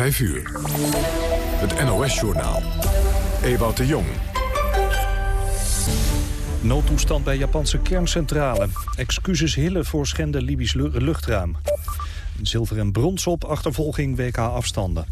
5 uur. Het NOS-journaal. Ewout de Jong. Noodtoestand bij Japanse kerncentrale. Excuses Hille voor schende Libisch luchtruim. Zilver en brons op achtervolging WK-afstanden.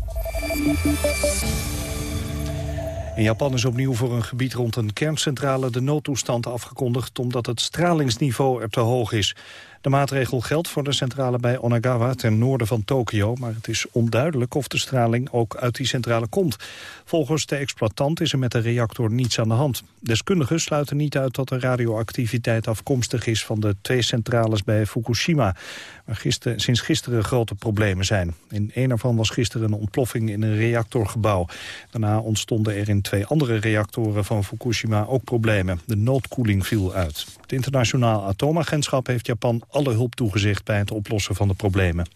In Japan is opnieuw voor een gebied rond een kerncentrale de noodtoestand afgekondigd omdat het stralingsniveau er te hoog is. De maatregel geldt voor de centrale bij Onagawa ten noorden van Tokio... maar het is onduidelijk of de straling ook uit die centrale komt. Volgens de exploitant is er met de reactor niets aan de hand. Deskundigen sluiten niet uit dat de radioactiviteit afkomstig is... van de twee centrales bij Fukushima, waar sinds gisteren grote problemen zijn. In een ervan was gisteren een ontploffing in een reactorgebouw. Daarna ontstonden er in twee andere reactoren van Fukushima ook problemen. De noodkoeling viel uit. Het internationaal atoomagentschap heeft Japan alle hulp toegezegd bij het oplossen van de problemen.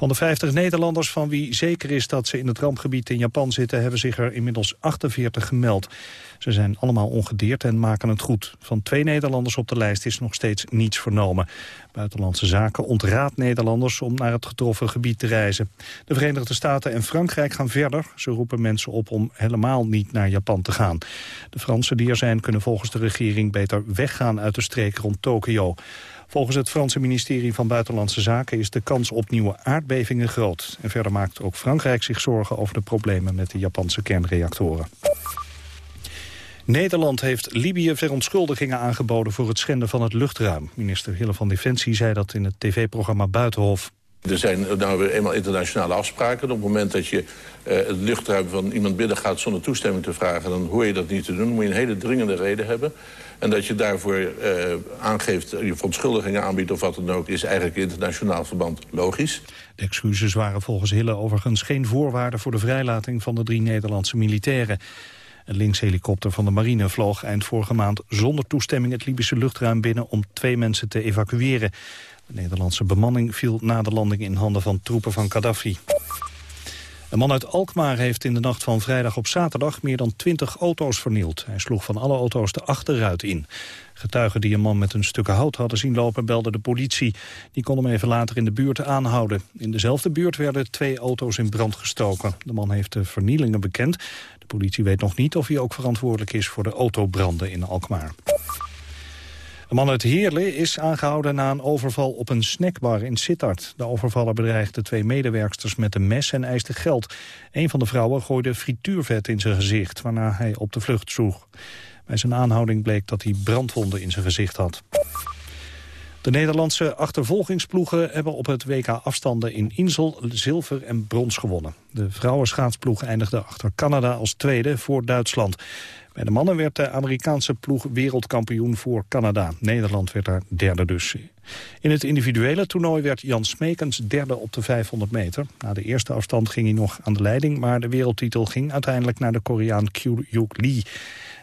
Van de 50 Nederlanders van wie zeker is dat ze in het rampgebied in Japan zitten... hebben zich er inmiddels 48 gemeld. Ze zijn allemaal ongedeerd en maken het goed. Van twee Nederlanders op de lijst is nog steeds niets vernomen. Buitenlandse Zaken ontraadt Nederlanders om naar het getroffen gebied te reizen. De Verenigde Staten en Frankrijk gaan verder. Ze roepen mensen op om helemaal niet naar Japan te gaan. De Fransen die er zijn kunnen volgens de regering beter weggaan uit de streek rond Tokio. Volgens het Franse ministerie van Buitenlandse Zaken is de kans op nieuwe aardbevingen groot. En verder maakt ook Frankrijk zich zorgen over de problemen met de Japanse kernreactoren. Nederland heeft Libië verontschuldigingen aangeboden voor het schenden van het luchtruim. Minister Hille van Defensie zei dat in het tv-programma Buitenhof. Er zijn nou weer eenmaal internationale afspraken. Op het moment dat je uh, het luchtruim van iemand binnengaat zonder toestemming te vragen... dan hoor je dat niet te doen. Dan moet je een hele dringende reden hebben. En dat je daarvoor uh, aangeeft, je verontschuldigingen aanbiedt of wat dan ook... is eigenlijk internationaal verband logisch. De excuses waren volgens Hille overigens geen voorwaarde... voor de vrijlating van de drie Nederlandse militairen. Een linkshelikopter van de marine vloog eind vorige maand zonder toestemming het Libische luchtruim binnen om twee mensen te evacueren. De Nederlandse bemanning viel na de landing in handen van troepen van Gaddafi. Een man uit Alkmaar heeft in de nacht van vrijdag op zaterdag meer dan 20 auto's vernield. Hij sloeg van alle auto's de achterruit in. Getuigen die een man met een stukken hout hadden zien lopen belden de politie. Die kon hem even later in de buurt aanhouden. In dezelfde buurt werden twee auto's in brand gestoken. De man heeft de vernielingen bekend. De politie weet nog niet of hij ook verantwoordelijk is voor de autobranden in Alkmaar. Een man uit Heerlen is aangehouden na een overval op een snackbar in Sittard. De overvaller bedreigde twee medewerksters met een mes en eiste geld. Een van de vrouwen gooide frituurvet in zijn gezicht, waarna hij op de vlucht sloeg. Bij zijn aanhouding bleek dat hij brandwonden in zijn gezicht had. De Nederlandse achtervolgingsploegen hebben op het WK afstanden in Insel zilver en brons gewonnen. De vrouwenschaatsploeg eindigde achter Canada als tweede voor Duitsland. Bij de mannen werd de Amerikaanse ploeg wereldkampioen voor Canada. Nederland werd daar derde dus. In het individuele toernooi werd Jan Smekens derde op de 500 meter. Na de eerste afstand ging hij nog aan de leiding... maar de wereldtitel ging uiteindelijk naar de Koreaan Kyu-Yuk Lee.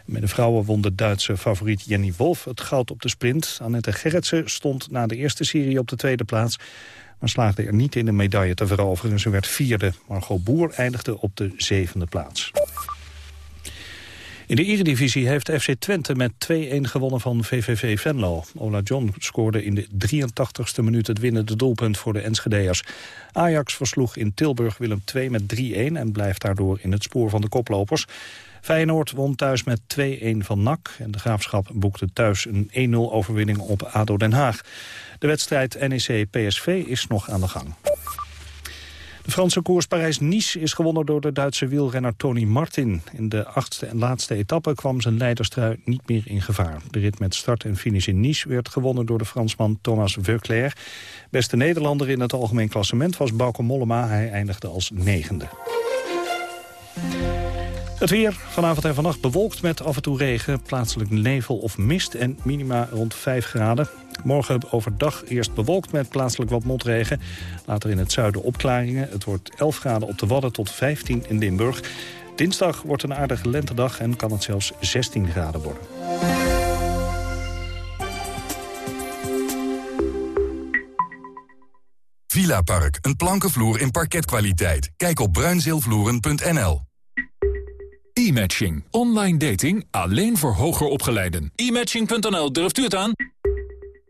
Met de vrouwen won de Duitse favoriet Jenny Wolf het goud op de sprint. Annette Gerritsen stond na de eerste serie op de tweede plaats maar slaagde er niet in een medaille te veroveren. Ze werd vierde. Margot Boer eindigde op de zevende plaats. In de Eredivisie heeft FC Twente met 2-1 gewonnen van VVV Venlo. Ola John scoorde in de 83ste minuut het winnende doelpunt voor de Enschedeers. Ajax versloeg in Tilburg Willem II met 3-1 en blijft daardoor in het spoor van de koplopers. Feyenoord won thuis met 2-1 van NAC en de Graafschap boekte thuis een 1-0 overwinning op ADO Den Haag. De wedstrijd NEC-PSV is nog aan de gang. De Franse koers Parijs-Nice is gewonnen door de Duitse wielrenner Tony Martin. In de achtste en laatste etappe kwam zijn leiderstrui niet meer in gevaar. De rit met start en finish in Nice werd gewonnen door de Fransman Thomas Veuclair. Beste Nederlander in het algemeen klassement was Bauke Mollema. Hij eindigde als negende. Het weer vanavond en vannacht bewolkt met af en toe regen, plaatselijk nevel of mist en minima rond 5 graden. Morgen overdag eerst bewolkt met plaatselijk wat motregen. Later in het zuiden opklaringen. Het wordt 11 graden op de Wadden tot 15 in Limburg. Dinsdag wordt een aardige lentedag en kan het zelfs 16 graden worden. Villa Park, een plankenvloer in parketkwaliteit. Kijk op bruinzeelvloeren.nl E-matching. Online dating alleen voor hoger opgeleiden. E-matching.nl, durft u het aan?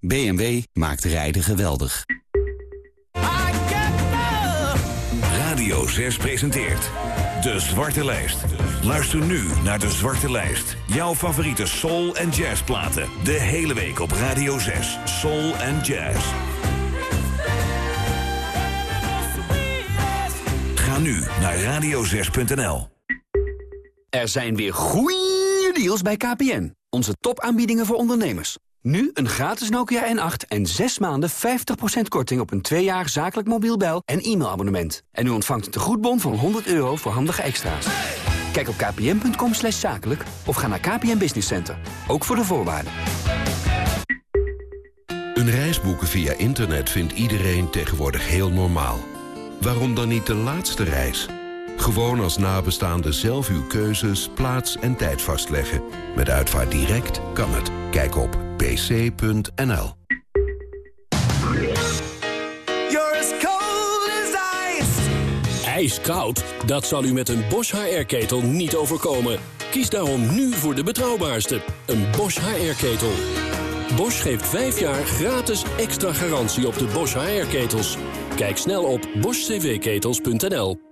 BMW maakt rijden geweldig. Radio 6 presenteert De Zwarte Lijst. Luister nu naar De Zwarte Lijst. Jouw favoriete soul- en jazzplaten. De hele week op Radio 6. Soul en jazz. Ga nu naar radio6.nl. Er zijn weer goeie deals bij KPN. Onze topaanbiedingen voor ondernemers. Nu een gratis Nokia N8 en 6 maanden 50% korting op een 2 jaar zakelijk mobiel bel- en e-mailabonnement. En u ontvangt een tegoedbon van 100 euro voor handige extra's. Kijk op kpn.com slash zakelijk of ga naar KPN Business Center. Ook voor de voorwaarden. Een reis boeken via internet vindt iedereen tegenwoordig heel normaal. Waarom dan niet de laatste reis? Gewoon als nabestaande zelf uw keuzes, plaats en tijd vastleggen. Met Uitvaart Direct kan het. Kijk op pc.nl. Ijskoud? Dat zal u met een Bosch HR-ketel niet overkomen. Kies daarom nu voor de betrouwbaarste, een Bosch HR-ketel. Bosch geeft 5 jaar gratis extra garantie op de Bosch HR-ketels. Kijk snel op boschcvketels.nl.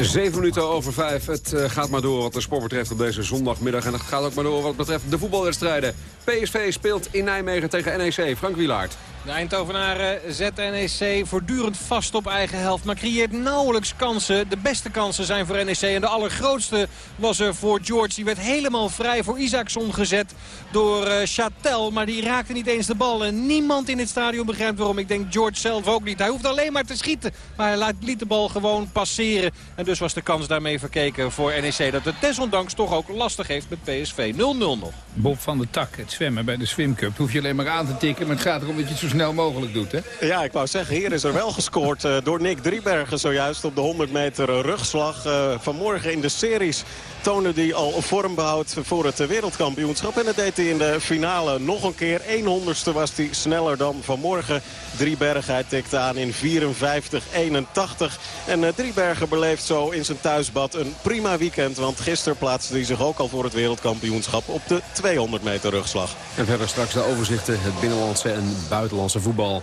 Zeven minuten over vijf. Het uh, gaat maar door wat de sport betreft op deze zondagmiddag. En het gaat ook maar door wat betreft de voetbalwedstrijden. PSV speelt in Nijmegen tegen NEC. Frank Wielaert. De Eindhovenaren zet NEC voortdurend vast op eigen helft. Maar creëert nauwelijks kansen. De beste kansen zijn voor NEC. En de allergrootste was er voor George. Die werd helemaal vrij voor Isaacson gezet door uh, Chatel. Maar die raakte niet eens de bal. En niemand in het stadion begrijpt waarom. Ik denk George zelf ook niet. Hij hoeft alleen maar te schieten. Maar hij liet de bal gewoon passeren. En dus was de kans daarmee verkeken voor NEC. Dat het desondanks toch ook lastig heeft met PSV. 0-0 nog. Bob van der Tak, het zwemmen bij de Swim Cup. hoef je alleen maar aan te tikken. Maar het gaat erom dat je zo snel mogelijk doet, hè? Ja, ik wou zeggen, hier is er wel gescoord uh, door Nick Driebergen zojuist op de 100 meter rugslag. Uh, vanmorgen in de series toonde hij al vormbehoud voor het wereldkampioenschap. En dat deed hij in de finale nog een keer. 100ste was hij sneller dan vanmorgen. Driebergen, hij tikte aan in 54-81. En uh, Driebergen beleeft zo in zijn thuisbad een prima weekend. Want gisteren plaatste hij zich ook al voor het wereldkampioenschap op de 200 meter rugslag. En verder straks de overzichten, het binnenlandse en buitenlandse voetbal.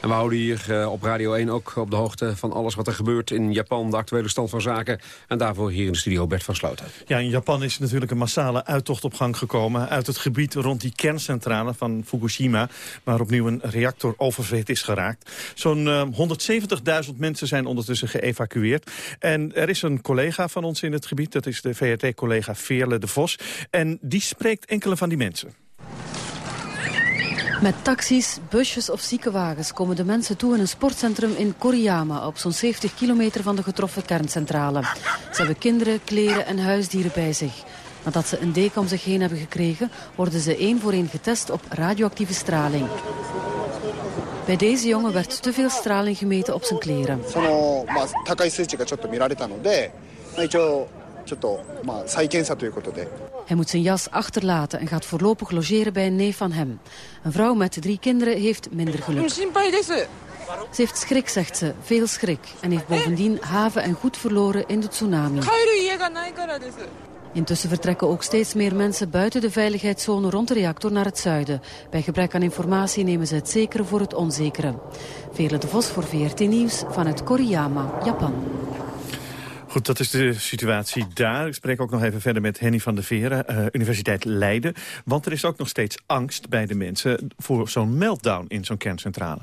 En we houden hier uh, op Radio 1 ook op de hoogte van alles wat er gebeurt in Japan. De actuele stand van zaken. En daarvoor hier in de studio Bert van Sloten. Ja, in Japan is natuurlijk een massale uittocht op gang gekomen... uit het gebied rond die kerncentrale van Fukushima... waar opnieuw een reactor oververhit is geraakt. Zo'n uh, 170.000 mensen zijn ondertussen geëvacueerd. En er is een collega van ons in het gebied. Dat is de VRT-collega Veerle de Vos. En die spreekt enkele van die mensen. Met taxis, busjes of ziekenwagens komen de mensen toe in een sportcentrum in Koriyama, op zo'n 70 kilometer van de getroffen kerncentrale. Ze hebben kinderen, kleren en huisdieren bij zich. Nadat ze een deken om zich heen hebben gekregen, worden ze één voor één getest op radioactieve straling. Bij deze jongen werd te veel straling gemeten op zijn kleren. Hij moet zijn jas achterlaten en gaat voorlopig logeren bij een neef van hem. Een vrouw met drie kinderen heeft minder geluk. Ze heeft schrik, zegt ze, veel schrik. En heeft bovendien haven en goed verloren in de tsunami. Intussen vertrekken ook steeds meer mensen buiten de veiligheidszone rond de reactor naar het zuiden. Bij gebrek aan informatie nemen ze het zekere voor het onzekere. Vele de Vos voor VRT Nieuws vanuit Koriyama, Japan. Goed, dat is de situatie daar. Ik spreek ook nog even verder met Henny van der Veren, uh, Universiteit Leiden. Want er is ook nog steeds angst bij de mensen voor zo'n meltdown in zo'n kerncentrale.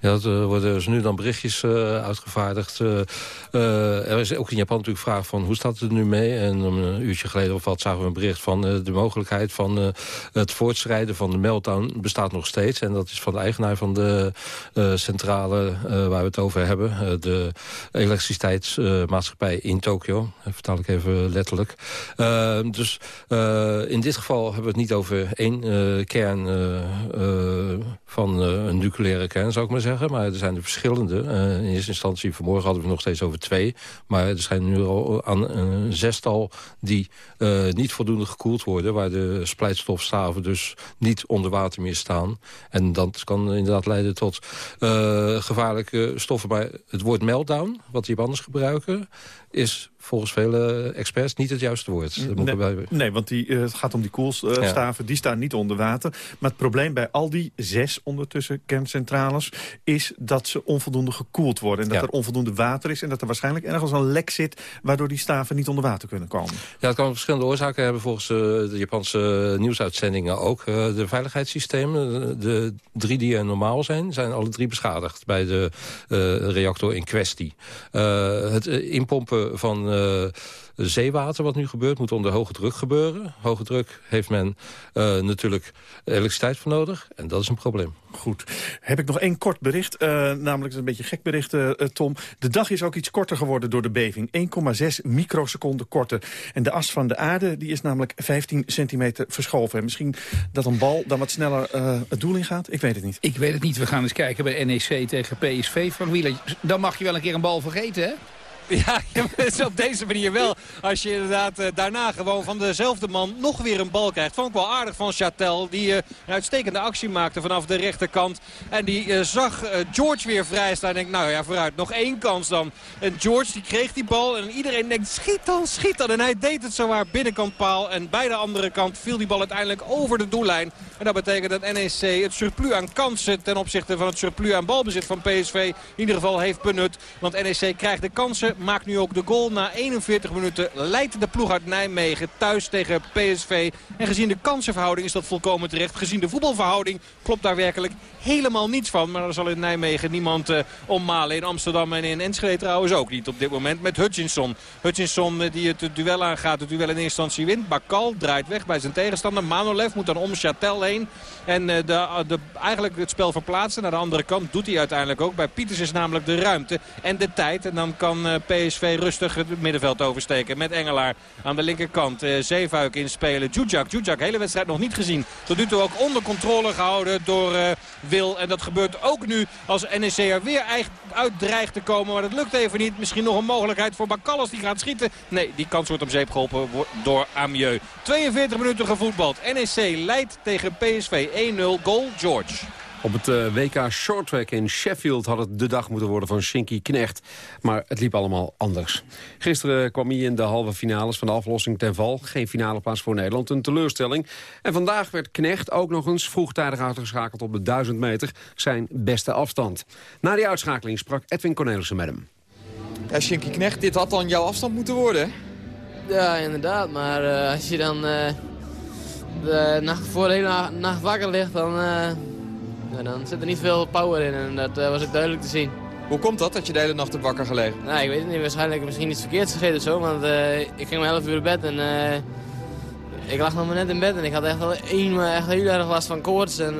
Ja, er uh, worden dus nu dan berichtjes uh, uitgevaardigd. er is ook in Japan natuurlijk vraag van hoe staat het er nu mee? En een uurtje geleden of wat zagen we een bericht van de mogelijkheid van het voortschrijden van de meltdown bestaat nog steeds. En dat is van de eigenaar van de centrale waar we het over hebben. de elektriciteitsmaatschappij in in Tokio. vertaal ik even letterlijk. dus in dit geval hebben we het niet over één kern van een nucleaire kern, zou ik maar zeggen. Maar er zijn er verschillende. in eerste instantie, vanmorgen hadden we nog steeds over twee. Maar er zijn nu al aan een zestal die niet voldoende gekoeld worden... waar de splijtstofstaven dus niet onder water meer staan. En dat kan inderdaad leiden tot gevaarlijke stoffen. Maar het woord meltdown, wat die Japanners gebruiken... is volgens vele experts niet het juiste woord. Nee, nee, want die, uh, het gaat om die koelstaven, die staan niet onder water. Maar het probleem bij al die zes ondertussen kerncentrales... is dat ze onvoldoende gekoeld worden. En dat er onvoldoende water is. En dat er waarschijnlijk ergens een lek zit... waardoor die staven niet onder water kunnen komen. Ja, het kan verschillende oorzaken hebben volgens uh, de Japanse nieuwsuitzendingen ook. Uh, de veiligheidssystemen, de drie die er normaal zijn... zijn alle drie beschadigd bij de reactor in kwestie. het inpompen van uh, zeewater wat nu gebeurt moet onder hoge druk gebeuren. Hoge druk heeft men uh, natuurlijk elektriciteit voor nodig. En dat is een probleem. Goed. Heb ik nog één kort bericht. Uh, namelijk een beetje gek bericht, uh, Tom. De dag is ook iets korter geworden door de beving. 1,6 microseconden korter. En de as van de aarde die is namelijk 15 centimeter verschoven. En misschien dat een bal dan wat sneller het doel in gaat? Ik weet het niet. Ik weet het niet. We gaan eens kijken bij NEC tegen PSV van Wieler. Dan mag je wel een keer een bal vergeten, hè? Ja, op deze manier wel. Als je inderdaad uh, daarna gewoon van dezelfde man nog weer een bal krijgt. Vond ik wel aardig van Chatel. Die uh, een uitstekende actie maakte vanaf de rechterkant. En die uh, zag George weer vrij staan. En denkt, nou ja, vooruit. Nog één kans dan. En George die kreeg die bal. En iedereen denkt, schiet dan, schiet dan. En hij deed het zowaar binnenkant paal. En bij de andere kant viel die bal uiteindelijk over de doellijn. En dat betekent dat NEC het surplus aan kansen ten opzichte van het surplus aan balbezit van PSV in ieder geval heeft benut. Want NEC krijgt de kansen maakt nu ook de goal. Na 41 minuten leidt de ploeg uit Nijmegen thuis tegen PSV. En gezien de kansenverhouding is dat volkomen terecht. Gezien de voetbalverhouding klopt daar werkelijk helemaal niets van. Maar er zal in Nijmegen niemand uh, ommalen. In Amsterdam en in Enschede trouwens ook niet op dit moment. Met Hutchinson. Hutchinson uh, die het duel aangaat. Het duel in eerste instantie wint. Bakal draait weg bij zijn tegenstander. Manolev moet dan om Chatel heen. En uh, de, de, eigenlijk het spel verplaatsen naar de andere kant doet hij uiteindelijk ook. Bij Pieters is namelijk de ruimte en de tijd. En dan kan PSV rustig het middenveld oversteken. Met Engelaar aan de linkerkant. Zeefuik inspelen. Djudjak. Djudjak hele wedstrijd nog niet gezien. Tot nu toe ook onder controle gehouden door wil. En dat gebeurt ook nu als NEC er weer uit dreigt te komen. Maar dat lukt even niet. Misschien nog een mogelijkheid voor Bakallas die gaat schieten. Nee, die kans wordt om zeep geholpen door Amieux. 42 minuten gevoetbald. NEC leidt tegen PSV 1-0. Goal George. Op het uh, WK Shorttrack in Sheffield had het de dag moeten worden van Shinky Knecht. Maar het liep allemaal anders. Gisteren kwam hij in de halve finales van de aflossing ten val. Geen finale plaats voor Nederland, een teleurstelling. En vandaag werd Knecht ook nog eens vroegtijdig uitgeschakeld op de 1000 meter. Zijn beste afstand. Na die uitschakeling sprak Edwin Cornelissen met hem. Ja, Shinky Knecht, dit had dan jouw afstand moeten worden, Ja, inderdaad. Maar uh, als je dan uh, de nacht voor de hele nacht wakker ligt, dan... Uh ja, dan zit er niet veel power in en dat uh, was ook duidelijk te zien. Hoe komt dat, dat je de hele nacht hebt wakker gelegen? Nou, ik weet het niet. Waarschijnlijk misschien iets verkeerds gegeten of zo. Want uh, ik ging om 11 uur bed en uh, ik lag nog maar net in bed. En ik had echt, al één, echt heel erg last van koorts. En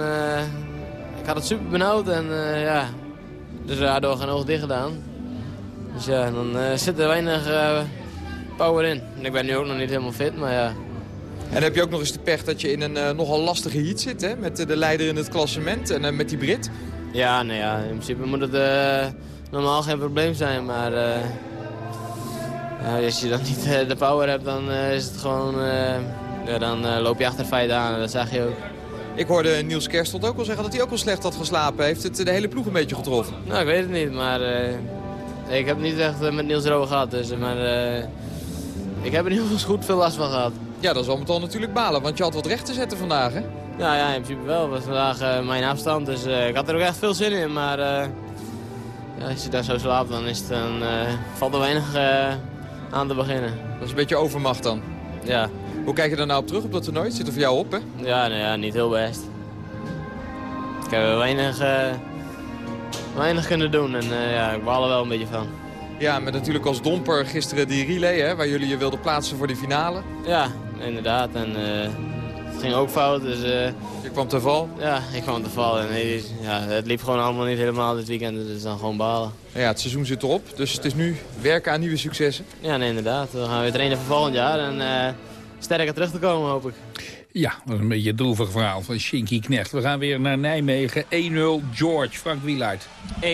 ik had het super benauwd. En ja, dus daardoor geen oog dicht gedaan. Dus ja, dan zit er weinig power in. En ik ben nu ook nog niet helemaal fit, maar ja. En heb je ook nog eens de pech dat je in een uh, nogal lastige heat zit, hè? Met de leider in het klassement en uh, met die Brit. Ja, nou ja, in principe moet het uh, normaal geen probleem zijn, maar als je dan niet de power hebt, dan is het gewoon, ja, dan loop je achter feiten aan, dat zag je ook. Ik hoorde Niels Kerstelt ook al zeggen dat hij ook al slecht had geslapen. Heeft het de hele ploeg een beetje getroffen? Nou, ik weet het niet, maar ik heb niet echt met Niels erover gehad, dus, maar ik heb er in ieder geval goed veel last van gehad. Ja, dat is al met al natuurlijk balen, want je had wat recht te zetten vandaag, hè? Ja, ja in principe wel. Het was vandaag uh, mijn afstand, dus uh, ik had er ook echt veel zin in. Maar uh, ja, als je daar zo slaapt, dan, is het, dan valt er weinig aan te beginnen. Dat is een beetje overmacht dan? Ja. Hoe kijk je daar nou op terug op dat toernooi? Het zit er voor jou op, hè? Ja, nou ja, niet heel best. Ik heb weinig, weinig kunnen doen en ja, ik baal er wel een beetje van. Ja, met natuurlijk als domper gisteren die relay, hè, waar jullie je wilden plaatsen voor die finale. Ja, inderdaad. En, uh, Het ging ook fout, dus... eh, Je kwam te val? Ja, ik kwam te val. En eh, ja, het liep gewoon allemaal niet helemaal dit weekend, dus dan gewoon balen. Ja, het seizoen zit erop, dus het is nu werken aan nieuwe successen. Ja, nee, inderdaad. We gaan weer trainen voor volgend jaar en eh, sterker terug te komen, hoop ik. Ja, dat is een beetje een droevig verhaal van Shinky Knecht. We gaan weer naar Nijmegen. 1-0 George, Frank Wielaert. 1-1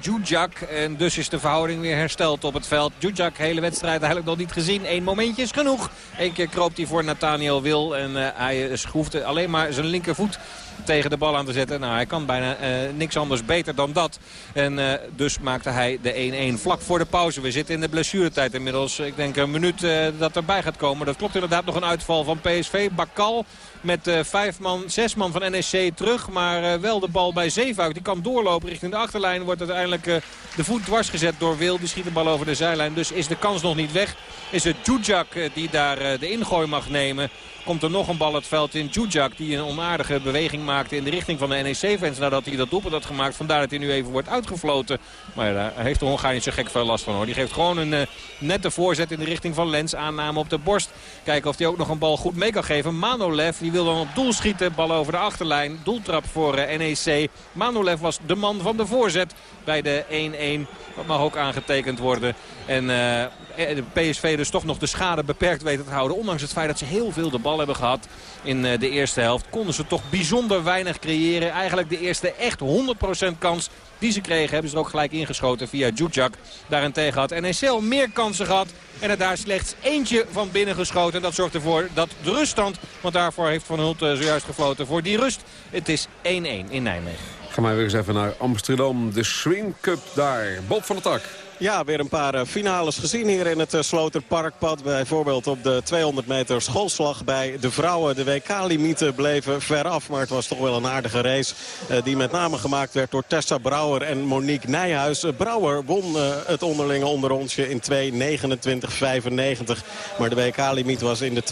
Jujak. En dus is de verhouding weer hersteld op het veld. Jujak, hele wedstrijd eigenlijk nog niet gezien. Eén momentje is genoeg. Eén keer kroopt hij voor Nathaniel Wil. En uh, hij schroefde alleen maar zijn linkervoet tegen de bal aan te zetten. Nou, hij kan bijna uh, niks anders beter dan dat. En uh, dus maakte hij de 1-1 vlak voor de pauze. We zitten in de blessuretijd inmiddels. Ik denk een minuut uh, dat erbij gaat komen. Dat klopt inderdaad nog een uitval van PSV. Bakal met uh, vijf man, zes man van NEC terug. Maar uh, wel de bal bij Zeefuik. Die kan doorlopen richting de achterlijn. Wordt uiteindelijk uh, de voet dwars gezet door Wil. Die schiet de bal over de zijlijn. Dus is de kans nog niet weg. Is het Djudjak die daar de ingooi mag nemen. Komt er nog een bal het veld in. Djudjak die een onaardige beweging maakte in de richting van de NEC-fans. Nadat hij dat doelpunt had gemaakt. Vandaar dat hij nu even wordt uitgefloten. Maar daar heeft de Hongaar niet zo gek veel last van hoor. Die geeft gewoon een nette voorzet in de richting van Lens. Aanname op de borst. Kijken of hij ook nog een bal goed mee kan geven. Manolev die wil dan op doel schieten. Bal over de achterlijn. Doeltrap voor uh, NEC. Manolev was de man van de voorzet bij de 1-1. Dat mag ook aangetekend worden. En uh, de PSV dus toch nog de schade beperkt weten te houden. Ondanks het feit dat ze heel veel de bal hebben gehad in uh, de eerste helft. Konden ze toch bijzonder weinig creëren. Eigenlijk de eerste echt 100% kans die ze kregen hebben ze er ook gelijk ingeschoten via Djudjak. Daarentegen had NEC meer kansen gehad. En er daar slechts eentje van binnen geschoten. En dat zorgt ervoor dat de ruststand, want daarvoor heeft Van Hult zojuist gefloten voor die rust. Het is 1-1 in Nijmegen. Ga maar weer eens even naar Amsterdam. De Swim Cup daar. Bob van der Tak. Ja, weer een paar finales gezien hier in het Sloterparkpad. Bijvoorbeeld op de 200 meter schoolslag bij de vrouwen. De WK-limieten bleven veraf, maar het was toch wel een aardige race. Die met name gemaakt werd door Tessa Brouwer en Monique Nijhuis. Brouwer won het onderlinge onderrondje in 2.29.95. Maar de WK-limiet was in de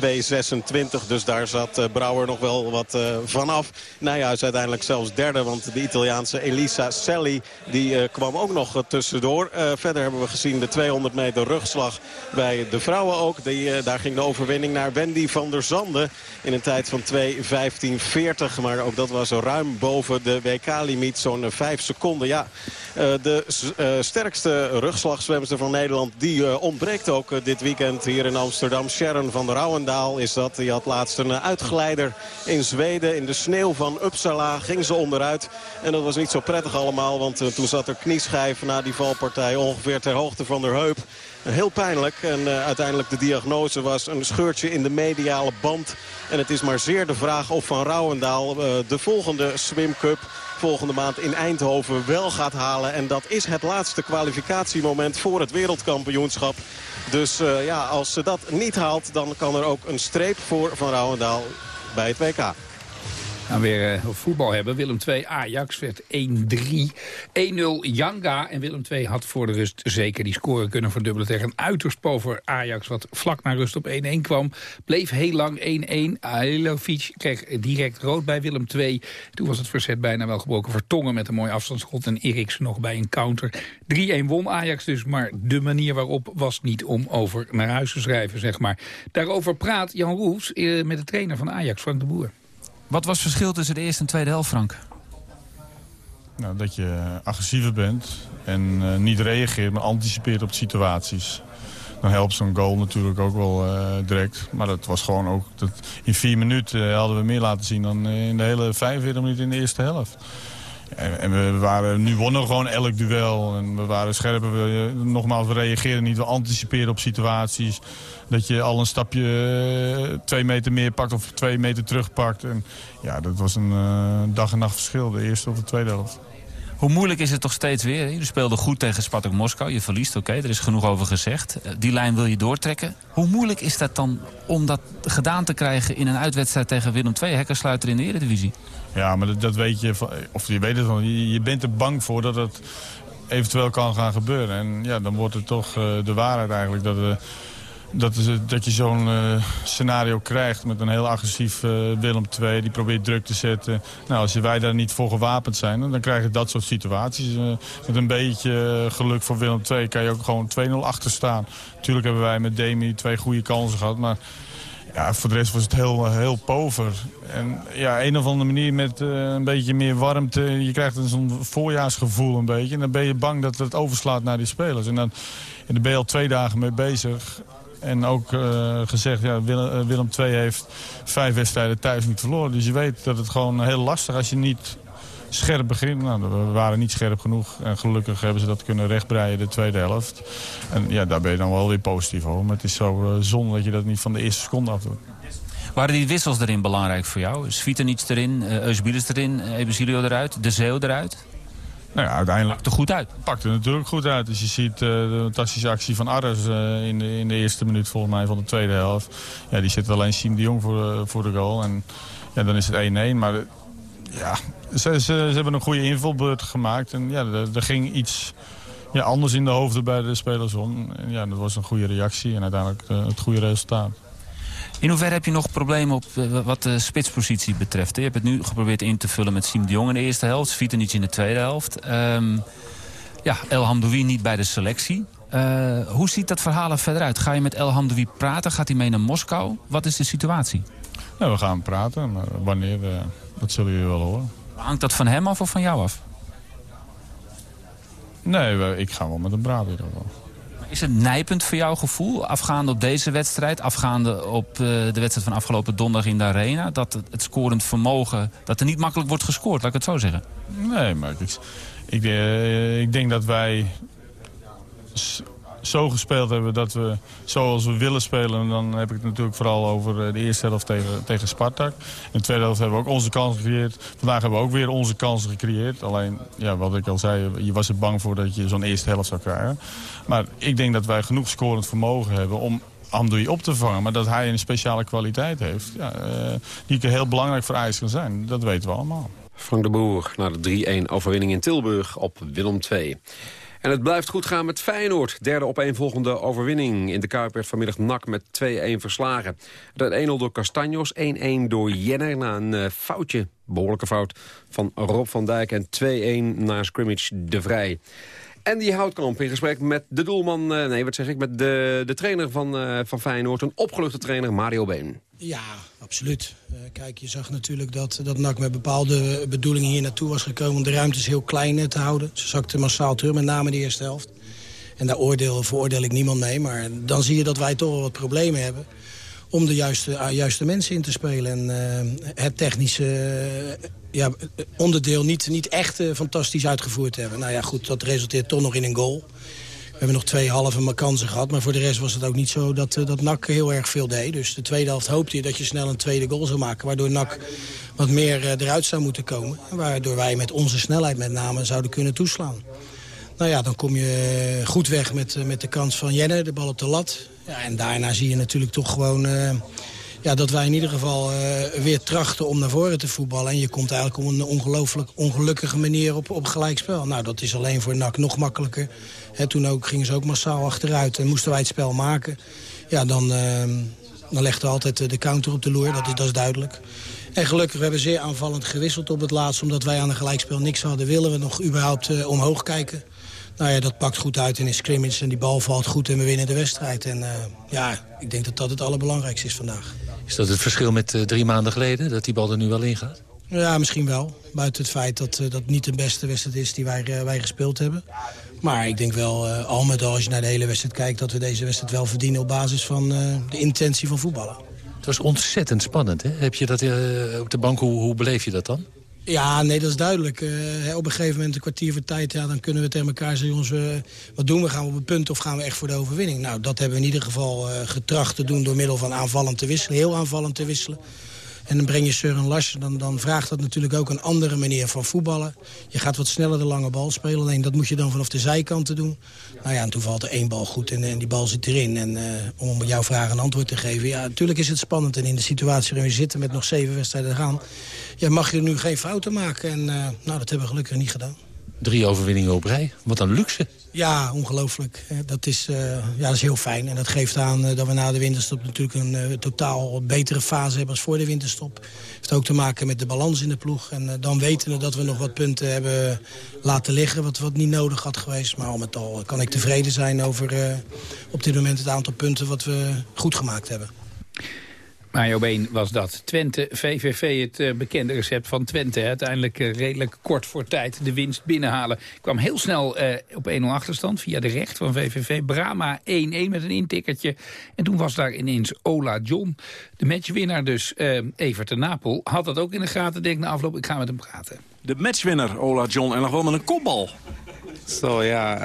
2.26, dus daar zat Brouwer nog wel wat vanaf. Nijhuis uiteindelijk zelfs derde, want de Italiaanse Elisa Selli die kwam ook nog tussendoor. Verder hebben we gezien de 200 meter rugslag bij de vrouwen ook. Die, uh, daar ging de overwinning naar Wendy van der Zanden in een tijd van 2.15.40. Maar ook dat was ruim boven de WK-limiet, zo'n 5 seconden. Ja, uh, de sterkste rugslagzwemster van Nederland, die ontbreekt ook dit weekend hier in Amsterdam. Sharon van der Rouwendaal is dat. Die had laatst een uitgeleider in Zweden. In de sneeuw van Uppsala ging ze onderuit. En dat was niet zo prettig allemaal, want toen zat er knieschijf na die valpartij ongeveer ter hoogte van de heup. Heel pijnlijk. En uh, uiteindelijk de diagnose was een scheurtje in de mediale band. En het is maar zeer de vraag of Van Rouwendaal uh, de volgende Swim Cup volgende maand in Eindhoven wel gaat halen. En dat is het laatste kwalificatiemoment voor het wereldkampioenschap. Dus uh, ja, als ze dat niet haalt, dan kan er ook een streep voor Van Rouwendaal bij het WK. Gaan weer uh, voetbal hebben. Willem 2 Ajax werd 1-3. 1-0 Janga. En Willem 2 had voor de rust zeker die score kunnen verdubbelen tegen een uiterst pover Ajax. Wat vlak na rust op 1-1 kwam. Bleef heel lang 1-1. Ailovic kreeg direct rood bij Willem 2. Toen was het verzet bijna wel gebroken. Vertongen met een mooi afstandsschot. En Eriksen nog bij een counter. 3-1 won Ajax dus. Maar de manier waarop was niet om over naar huis te schrijven, zeg maar. Daarover praat Jan Roels uh, met de trainer van Ajax, Frank de Boer. Wat was het verschil tussen de eerste en tweede helft, Frank? Nou, dat je agressiever bent en uh, niet reageert, maar anticipeert op situaties. Dan helpt zo'n goal natuurlijk ook wel uh, direct. Maar dat was gewoon ook... Dat in vier minuten uh, hadden we meer laten zien dan in de hele 45 minuten in de eerste helft. En, we waren, nu wonnen we gewoon elk duel. En we waren scherper. We, nogmaals, we reageren niet. We anticiperen op situaties. Dat je al een stapje uh, twee meter meer pakt of twee meter terugpakt. En ja, dat was een uh, dag en nacht verschil. De eerste of de tweede helft. Hoe moeilijk is het toch steeds weer? Je speelde goed tegen Spartak Moskou. Je verliest, oké, er is genoeg over gezegd. Die lijn wil je doortrekken. Hoe moeilijk is dat dan om dat gedaan te krijgen in een uitwedstrijd tegen Willem II? Hekkersluiter in de Eredivisie. Ja, maar dat, weet je, of je weet het wel. Je, bent er bang voor dat het eventueel kan gaan gebeuren. En ja, dan wordt het toch uh, de waarheid eigenlijk dat... Uh, dat, dat je zo'n uh, scenario krijgt met een heel agressief uh, Willem II. Die probeert druk te zetten. Nou, als wij daar niet voor gewapend zijn, dan krijg je dat soort situaties. Uh, met een beetje geluk voor Willem II kan je ook gewoon 2-0 achter staan. Natuurlijk hebben wij met Demi twee goede kansen gehad. Maar Ja, voor de rest was het heel, heel pover. En ja, een of andere manier met een beetje meer warmte. Je krijgt zo'n voorjaarsgevoel een beetje. En dan ben je bang dat het overslaat naar die spelers. En dan, en daar ben je al twee dagen mee bezig. En ook uh, gezegd, ja, Willem, Willem II heeft vijf wedstrijden thuis niet verloren. Dus je weet dat het gewoon heel lastig als je niet scherp begint. Nou, we waren niet scherp genoeg. En gelukkig hebben ze dat kunnen rechtbreien de tweede helft. En ja, daar ben je dan wel weer positief over. Maar het is zo uh, zonde dat je dat niet van de eerste seconde af doet. Waren die wissels erin belangrijk voor jou? Svitanic erin, uh, erin, Ebesilio eruit, De Zeeuw eruit? Nou ja, uiteindelijk... Pakte goed uit. Pakte natuurlijk goed uit. Dus je ziet uh, de fantastische actie van Arres uh, in, de, in de eerste minuut volgens mij van de tweede helft. Ja, die zit alleen Siem de Jong voor, uh, voor de goal. En ja, dan is het 1-1. Maar ja, ze, ze, ze, hebben een goede invalbeurt gemaakt. En ja, er, er ging iets ja, anders in de hoofden bij de spelers om. En ja, dat was een goede reactie en uiteindelijk het goede resultaat. In hoeverre heb je nog problemen op wat de spitspositie betreft? Je hebt het nu geprobeerd in te vullen met Siem de Jong in de eerste helft. Svitanic in de tweede helft. Um, ja, El Hamdoui niet bij de selectie. Uh, hoe ziet dat verhaal er verder uit? Ga je met El Hamdoui praten? Gaat hij mee naar Moskou? Wat is de situatie? Nou, we gaan praten, maar wanneer, uh, dat zullen jullie wel horen. Hangt dat van hem af of van jou af? Nee, ik ga wel met hem praten. Is het nijpend voor jouw gevoel, afgaande op deze wedstrijd... afgaande op uh, de wedstrijd van afgelopen donderdag in de Arena... dat het, scorend vermogen, dat er niet makkelijk wordt gescoord, laat ik het zo zeggen? Nee, maar ik, ik, uh, ik denk dat wij zo gespeeld hebben dat we zoals we willen spelen. En dan heb ik het natuurlijk vooral over de eerste helft tegen, tegen Spartak. In de tweede helft hebben we ook onze kans gecreëerd. Vandaag hebben we ook weer onze kansen gecreëerd. Alleen, ja, wat ik al zei, je was er bang voor dat je zo'n eerste helft zou krijgen. Maar ik denk dat wij genoeg scorend vermogen hebben om Amdoui op te vangen. Maar dat hij een speciale kwaliteit heeft, ja, uh, die heel belangrijk voor IJs kan zijn. Dat weten we allemaal. Frank de Boer naar de 3-1 overwinning in Tilburg op Willem II. En het blijft goed gaan met Feyenoord. Derde opeenvolgende overwinning. In de Kuip werd vanmiddag NAC met 2-1 verslagen. Dat 1-0 door Castanjos, 1-1 door Jenner na een uh, foutje, behoorlijke fout, van Rob van Dijk. En 2-1 na scrimmage De Vrij. Die Houtkamp in gesprek met de doelman, uh, nee wat zeg ik, met de, de trainer van, uh, van Feyenoord. Een opgeluchte trainer, Mario Been. Ja, absoluut. Uh, kijk, je zag natuurlijk dat, dat NAC met bepaalde bedoelingen hier naartoe was gekomen... om de ruimtes heel klein te houden. Ze zakte massaal terug, met name de eerste helft. En daar oordeel, veroordeel ik niemand mee. Maar dan zie je dat wij toch wel wat problemen hebben om de juiste, uh, juiste mensen in te spelen. En uh, het technische uh, ja, onderdeel niet, niet echt fantastisch uitgevoerd hebben. Nou ja, goed, dat resulteert toch nog in een goal. We hebben nog twee halve kansen gehad. Maar voor de rest was het ook niet zo dat, dat NAC heel erg veel deed. Dus de tweede helft hoopte je dat je snel een tweede goal zou maken. Waardoor NAC wat meer eruit zou moeten komen. Waardoor wij met onze snelheid met name zouden kunnen toeslaan. Nou ja, dan kom je goed weg met, met de kans van Jenne, de bal op de lat. En daarna zie je natuurlijk toch gewoon... Uh, ja, dat wij in ieder geval uh, weer trachten om naar voren te voetballen. En je komt eigenlijk op een ongelooflijk ongelukkige manier op, op gelijkspel. Nou, dat is alleen voor NAC nog makkelijker. Toen ook, gingen ze ook massaal achteruit en moesten wij het spel maken. Ja, dan, uh, dan legden we altijd de counter op de loer, dat is, duidelijk. En gelukkig, we hebben zeer aanvallend gewisseld op het laatst... omdat wij aan een gelijkspel niks hadden. Willen we nog überhaupt uh, omhoog kijken? Nou ja, dat pakt goed uit in de scrimmage en die bal valt goed en we winnen de wedstrijd. En uh, ja, ik denk dat dat het allerbelangrijkste is vandaag. Is dat het verschil met uh, drie maanden geleden, dat die bal er nu wel in gaat? Ja, misschien wel. Buiten het feit dat uh, dat niet de beste wedstrijd is die wij, wij gespeeld hebben. Maar ik denk wel, al met al, als je naar de hele wedstrijd kijkt... dat we deze wedstrijd wel verdienen op basis van de intentie van voetballen. Het was ontzettend spannend, hè? Heb je dat op de bank, hoe, hoe beleef je dat dan? Ja, nee, dat is duidelijk. Uh, op een gegeven moment, een kwartier voor tijd... Ja, dan kunnen we tegen elkaar zeggen, jongens, wat doen we? Gaan we op een punt of gaan we echt voor de overwinning? Nou, dat hebben we in ieder geval uh, getracht te doen... door middel van aanvallend te wisselen, heel aanvallend te wisselen. En dan breng je Søren Lars, dan, dan vraagt dat natuurlijk ook een andere manier van voetballen. Je gaat wat sneller de lange bal spelen, alleen dat moet je dan vanaf de zijkanten doen. Nou ja, en toen valt er één bal goed en, en die bal zit erin. En uh, om jouw vraag een antwoord te geven, ja, natuurlijk is het spannend. En in de situatie waarin we zitten met nog zeven wedstrijden gaan... Ja, mag je nu geen fouten maken. En uh, nou, dat hebben we gelukkig niet gedaan. Drie overwinningen op rij. Wat een luxe. Ja, ongelooflijk. Dat is, uh, ja, is heel fijn. En dat geeft aan uh, dat we na de winterstop natuurlijk een uh, totaal betere fase hebben als voor de winterstop. heeft ook te maken met de balans in de ploeg. En dan weten we dat we nog wat punten hebben laten liggen, wat, wat niet nodig had geweest. Maar al met al kan ik tevreden zijn over op dit moment het aantal punten wat we goed gemaakt hebben. Mario Been was dat. Twente, VVV, het uh, bekende recept van Twente. Uiteindelijk uh, redelijk kort voor tijd de winst binnenhalen. Kwam heel snel uh, op 1-0 achterstand via de recht van VVV. Brama 1-1 met een intikkertje. En toen was daar ineens Ola John. De matchwinnaar dus, Evert de Napel. Had dat ook in de gaten. Denk na afloop, ik ga met hem praten. De matchwinner, Ola John. En nog wel met een kopbal. Zo, ja.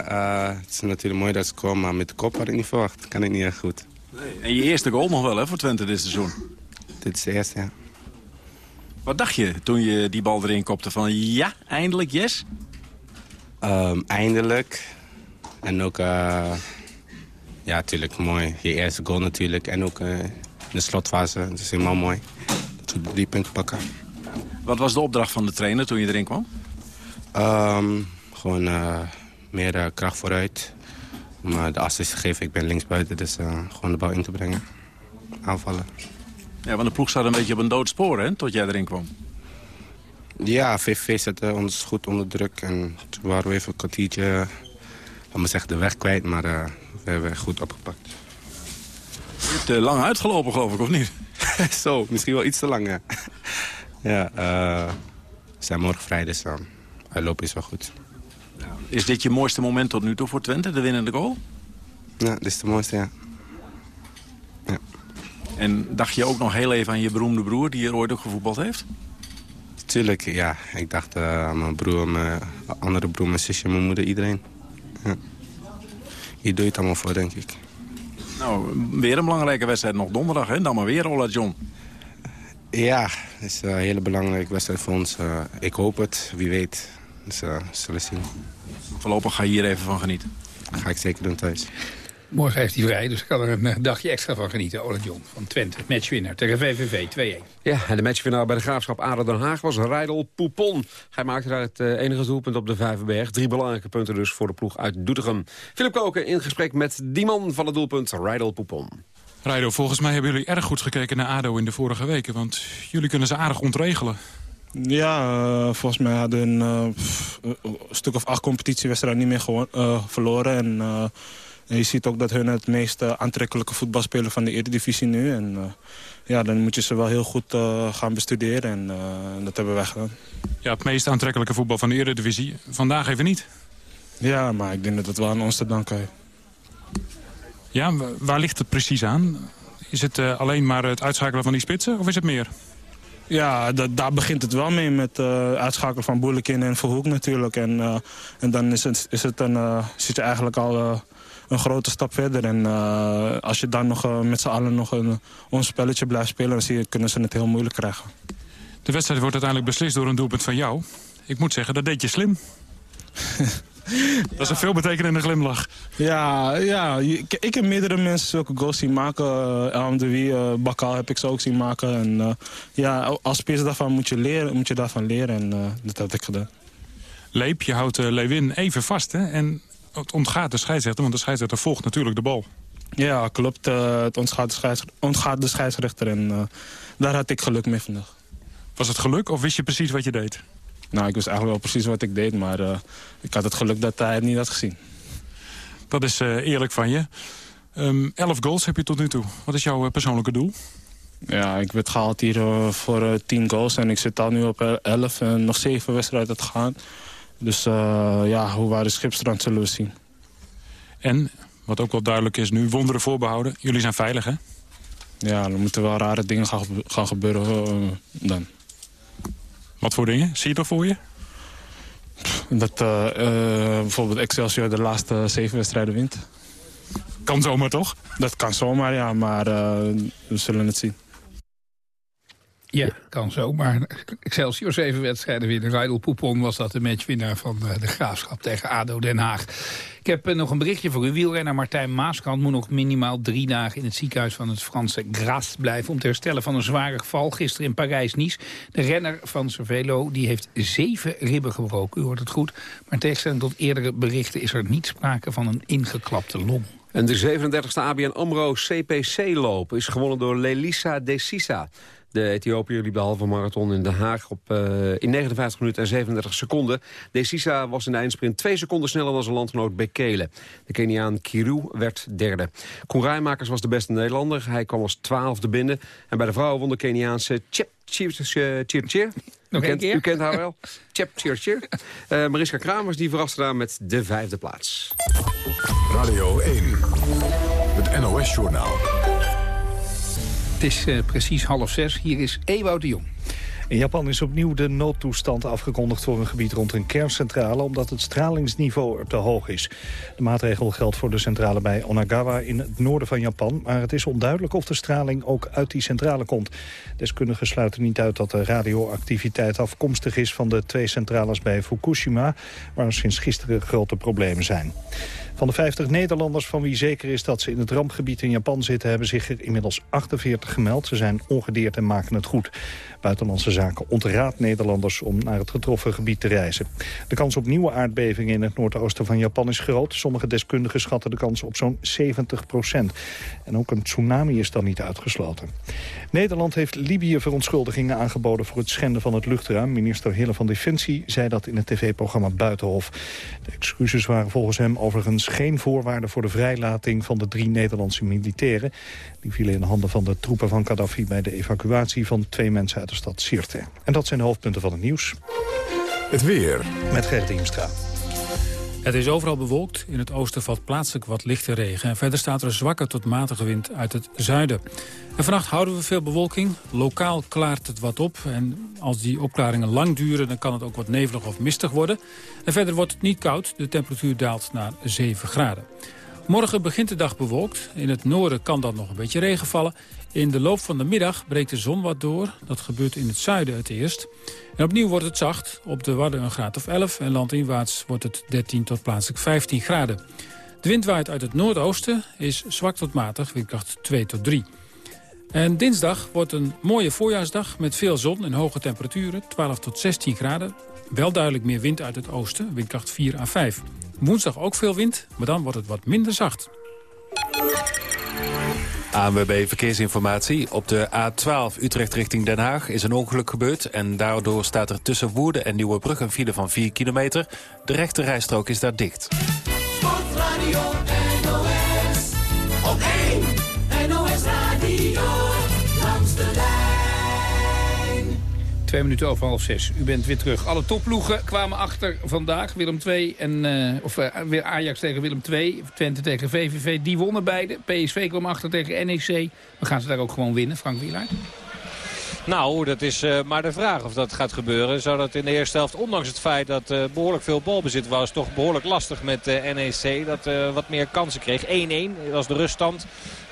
het is natuurlijk mooi dat ze komen. Maar met de kop had ik niet verwacht. Kan ik niet echt goed. En je eerste goal nog wel hè, voor Twente dit seizoen? Dit is de eerste, ja. Wat dacht je toen je die bal erin kopte? Van ja, eindelijk, yes? Um, eindelijk. En ook, uh, ja, natuurlijk mooi. Je eerste goal natuurlijk. En ook uh, de slotfase. Dat is helemaal mooi. Dat we die punten pakken. Wat was de opdracht van de trainer toen je erin kwam? Um, gewoon uh, meer kracht vooruit. Om de assist te geven. Ik ben linksbuiten, dus gewoon de bal in te brengen. Aanvallen. Ja, want de ploeg staat een beetje op een dood spoor, hè, tot jij erin kwam. Ja, VVV zette ons goed onder druk. En toen waren we even een kwartiertje, laat maar zeggen, de weg kwijt. Maar uh, we hebben goed opgepakt. Je hebt uh, lang uitgelopen, geloof ik, of niet? Zo, misschien wel iets te lang, ja. ja, uh, we zijn morgen vrij, dus uitlopen is wel goed. Is dit je mooiste moment tot nu toe voor Twente, de winnende goal? Ja, dit is de mooiste, ja. En dacht je ook nog heel even aan je beroemde broer... die er ooit ook gevoetbald heeft? Tuurlijk, ja. Ik dacht uh, aan mijn broer, mijn andere broer, mijn zusje, mijn moeder, iedereen. Ja. Hier doe je het allemaal voor, denk ik. Nou, weer een belangrijke wedstrijd nog donderdag, hè? Dan maar weer, Ola John. Ja, het is een hele belangrijke wedstrijd voor ons. Uh, ik hoop het, wie weet. Dus uh, zullen zien. Voorlopig ga je hier even van genieten. Dat ga ik zeker doen thuis. Morgen heeft hij vrij, dus ik kan er een eh, dagje extra van genieten. Ole John van Twente, matchwinnaar tegen VVV 2-1. Ja, en de matchwinnaar bij de Graafschap Ader Den Haag was Rijdel Poupon. Hij maakte daar het uh, enige doelpunt op de Vijverberg. Drie belangrijke punten dus voor de ploeg uit Doetinchem. Philip Koken in gesprek met die man van het doelpunt, Rijdel Poupon. Rijdo, volgens mij hebben jullie erg goed gekeken naar ADO in de vorige weken. Want jullie kunnen ze aardig ontregelen. Ja, uh, volgens mij hadden een uh, stuk of acht competitiewedstrijden niet meer gewoon, verloren. En en je ziet ook dat hun het meest aantrekkelijke voetbal spelen van de Eredivisie nu. En uh, ja, dan moet je ze wel heel goed uh, gaan bestuderen en uh, dat hebben wij gedaan. Ja, het meest aantrekkelijke voetbal van de Eredivisie. Vandaag even niet. Ja, maar ik denk dat het wel aan ons te danken heeft. Ja, waar ligt het precies aan? Is het alleen maar het uitschakelen van die spitsen of is het meer? Ja, daar begint het wel mee met uh, uitschakelen van Boelekin en Verhoek natuurlijk. En, uh, en dan is het, is het een, uh, zit je eigenlijk al een grote stap verder. En als je dan nog met z'n allen nog een, ons spelletje blijft spelen... dan zie je, kunnen ze het heel moeilijk krijgen. De wedstrijd wordt uiteindelijk beslist door een doelpunt van jou. Ik moet zeggen, dat deed je slim. dat is een veelbetekenende glimlach. Ja, ja ik, ik heb meerdere mensen zulke goals zien maken. Elm de Wie, uh, Bakal heb ik ze ook zien maken. En, uh, ja, als speler daarvan moet je, leren, moet je daarvan leren. En dat heb ik gedaan. Leep, je houdt Lewin even vast. Hè? En het ontgaat de scheidsrechter, want de scheidsrechter volgt natuurlijk de bal. Ja, klopt. Het ontgaat de, scheids, ontgaat de scheidsrechter en daar had ik geluk mee vandaag. Was het geluk of wist je precies wat je deed? Nou, ik wist eigenlijk wel precies wat ik deed, maar uh, ik had het geluk dat hij het niet had gezien. Dat is eerlijk van je. Um, elf goals heb je tot nu toe. Wat is jouw persoonlijke doel? Ja, ik werd gehaald hier voor tien goals en ik zit al nu op elf en nog zeven wedstrijden te gaan. Dus ja, hoe waar de schipstrand zullen we zien. En, wat ook wel duidelijk is nu, wonderen voorbehouden. Jullie zijn veilig, hè? Ja, er moeten wel rare dingen gaan, gaan gebeuren dan. Wat voor dingen? Zie je dat voor je? Dat uh, bijvoorbeeld Excelsior de laatste zeven wedstrijden wint. Kan zomaar, toch? Dat kan zomaar, ja, maar we zullen het zien. Ja, kan zo. Maar Excelsior zeven wedstrijden winnen. Rijdel Poupon was dat de matchwinnaar van eh, de Graafschap tegen ADO Den Haag. Ik heb eh, nog een berichtje voor u. Wielrenner Martijn Maaskant moet nog minimaal drie dagen in het ziekenhuis van het Franse Gras blijven... om te herstellen van een zware geval gisteren in Parijs-Nice. De renner van Cervelo die heeft zeven ribben gebroken. U hoort het goed. Maar in tegenstelling tot eerdere berichten is er niet sprake van een ingeklapte long. En de 37e ABN AMRO CPC-loop is gewonnen door Lelisa De Sisa. De Ethiopiër liep de halve marathon in Den Haag op, uh, in 59 minuten en 37 seconden. Desisa was in de eindsprint twee seconden sneller dan zijn landgenoot Bekele. De Keniaan Kiru werd derde. Koen Rijmakers was de beste Nederlander. Hij kwam als twaalfde binnen. En bij de vrouwen won de Keniaanse Chip Nog u, keer? u kent haar wel. Chip Chir. Uh, Mariska Kramers die verraste daar met de vijfde plaats. Radio 1. Het NOS-journaal. Het is uh, precies half zes. Hier is Ewout de Jong. In Japan is opnieuw de noodtoestand afgekondigd voor een gebied rond een kerncentrale... omdat het stralingsniveau er te hoog is. De maatregel geldt voor de centrale bij Onagawa in het noorden van Japan... maar het is onduidelijk of de straling ook uit die centrale komt. Deskundigen sluiten niet uit dat de radioactiviteit afkomstig is... van de twee centrales bij Fukushima, waar sinds gisteren grote problemen zijn. Van de 50 Nederlanders van wie zeker is dat ze in het rampgebied in Japan zitten... hebben zich er inmiddels 48 gemeld. Ze zijn ongedeerd en maken het goed. Buitenlandse Zaken ontraadt Nederlanders om naar het getroffen gebied te reizen. De kans op nieuwe aardbevingen in het noordoosten van Japan is groot. Sommige deskundigen schatten de kans op zo'n 70 procent. En ook een tsunami is dan niet uitgesloten. Nederland heeft Libië verontschuldigingen aangeboden voor het schenden van het luchtruim. Minister Hille van Defensie zei dat in het tv-programma Buitenhof. De excuses waren volgens hem overigens geen voorwaarde voor de vrijlating van de drie Nederlandse militairen. Die vielen in handen van de troepen van Gaddafi bij de evacuatie van twee mensen uit de stad Sirte. En dat zijn de hoofdpunten van het nieuws. Het weer. Met Gerrit Hiemstra. Het is overal bewolkt. In het oosten valt plaatselijk wat lichte regen. En verder staat er zwakke tot matige wind uit het zuiden. En vannacht houden we veel bewolking. Lokaal klaart het wat op. En als die opklaringen lang duren, dan kan het ook wat nevelig of mistig worden. En verder wordt het niet koud. De temperatuur daalt naar 7 graden. Morgen begint de dag bewolkt. In het noorden kan dan nog een beetje regen vallen. In de loop van de middag breekt de zon wat door. Dat gebeurt in het zuiden het eerst. En opnieuw wordt het zacht. Op de Wadden een graad of 11 en landinwaarts wordt het 13 tot plaatselijk 15 graden. De wind waait uit het noordoosten, is zwak tot matig, windkracht 2 tot 3. En dinsdag wordt een mooie voorjaarsdag met veel zon en hoge temperaturen, 12 tot 16 graden. Wel duidelijk meer wind uit het oosten, windkracht 4 à 5. Woensdag ook veel wind, maar dan wordt het wat minder zacht. ANWB Verkeersinformatie. Op de A12 Utrecht richting Den Haag is een ongeluk gebeurd... en daardoor staat er tussen Woerden en Nieuwebrug een file van 4 kilometer. De rechte rijstrook is daar dicht. Twee minuten over half zes. U bent weer terug. Alle topploegen kwamen achter vandaag. Willem 2 en uh, of uh, weer Ajax tegen Willem 2. Twente tegen VVV. Die wonnen beide. PSV kwam achter tegen NEC. Maar gaan ze daar ook gewoon winnen, Frank Wielaert? Nou, dat is uh, maar de vraag of dat gaat gebeuren. Zou dat in de eerste helft, ondanks het feit dat uh, behoorlijk veel balbezit was... toch behoorlijk lastig met uh, NEC. Dat wat meer kansen kreeg. 1-1 was de ruststand.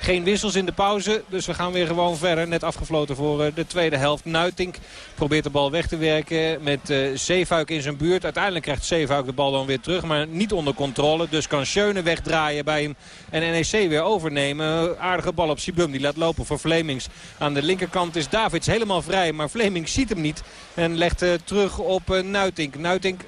Geen wissels in de pauze, dus we gaan weer gewoon verder. Net afgefloten voor de tweede helft. Nuitink probeert de bal weg te werken met uh, Zeefuik in zijn buurt. Uiteindelijk krijgt Zeefuik de bal dan weer terug, maar niet onder controle. Dus kan Schöne wegdraaien bij hem en NEC weer overnemen. Aardige bal op Sibum, die laat lopen voor Flemings. Aan de linkerkant is Davids helemaal vrij, maar Flemings ziet hem niet. En legt uh, terug op Nuitink. Nuitink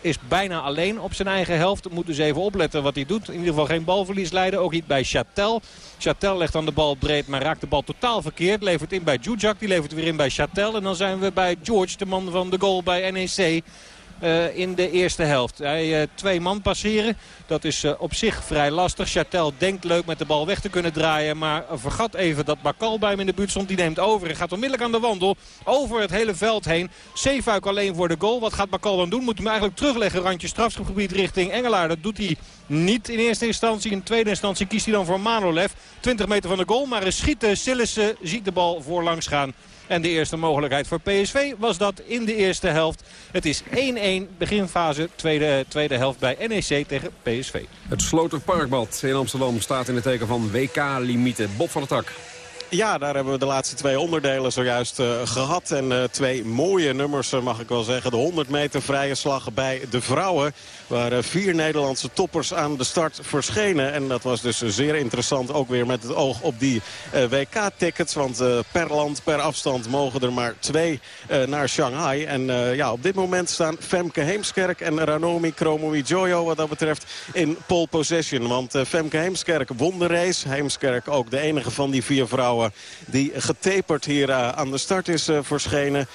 is bijna alleen op zijn eigen helft. Moet dus even opletten wat hij doet. In ieder geval geen balverlies leiden, ook niet bij Chatel. Chatel legt dan de bal breed, maar raakt de bal totaal verkeerd. Levert in bij Djudjak, die levert weer in bij Chatel. En dan zijn we bij George, de man van de goal bij NEC. Uh, in de eerste helft. Hij uh, twee man passeren. Dat is uh, op zich vrij lastig. Chatel denkt leuk met de bal weg te kunnen draaien. Maar vergat even dat Bakal bij hem in de buurt stond. Die neemt over en gaat onmiddellijk aan de wandel. Over het hele veld heen. Zeefuik alleen voor de goal. Wat gaat Bakal dan doen? Moet hem eigenlijk terugleggen. Randje strafschopgebied richting Engelaar. Dat doet hij niet in eerste instantie. In tweede instantie kiest hij dan voor Manolev. 20 meter van de goal. Maar een schieten. Sillissen ziet de bal voorlangs gaan. En de eerste mogelijkheid voor PSV was dat in de eerste helft. Het is 1-1 beginfase tweede, tweede helft bij NEC tegen PSV. Het Sloterparkbad in Amsterdam staat in het teken van WK-limieten. Bob van der Tak. Ja, daar hebben we de laatste twee onderdelen zojuist uh, gehad. En uh, twee mooie nummers, uh, mag ik wel zeggen. De 100 meter vrije slag bij de vrouwen. Waar vier Nederlandse toppers aan de start verschenen. En dat was dus zeer interessant. Ook weer met het oog op die WK-tickets. Want per land, per afstand mogen er maar twee naar Shanghai. En ja, op dit moment staan Femke Heemskerk en Ranomi Kromowidjojo wat dat betreft in pole possession. Want Femke Heemskerk won de race. Heemskerk ook de enige van die vier vrouwen Die getaperd hier uh, aan de start is uh, verschenen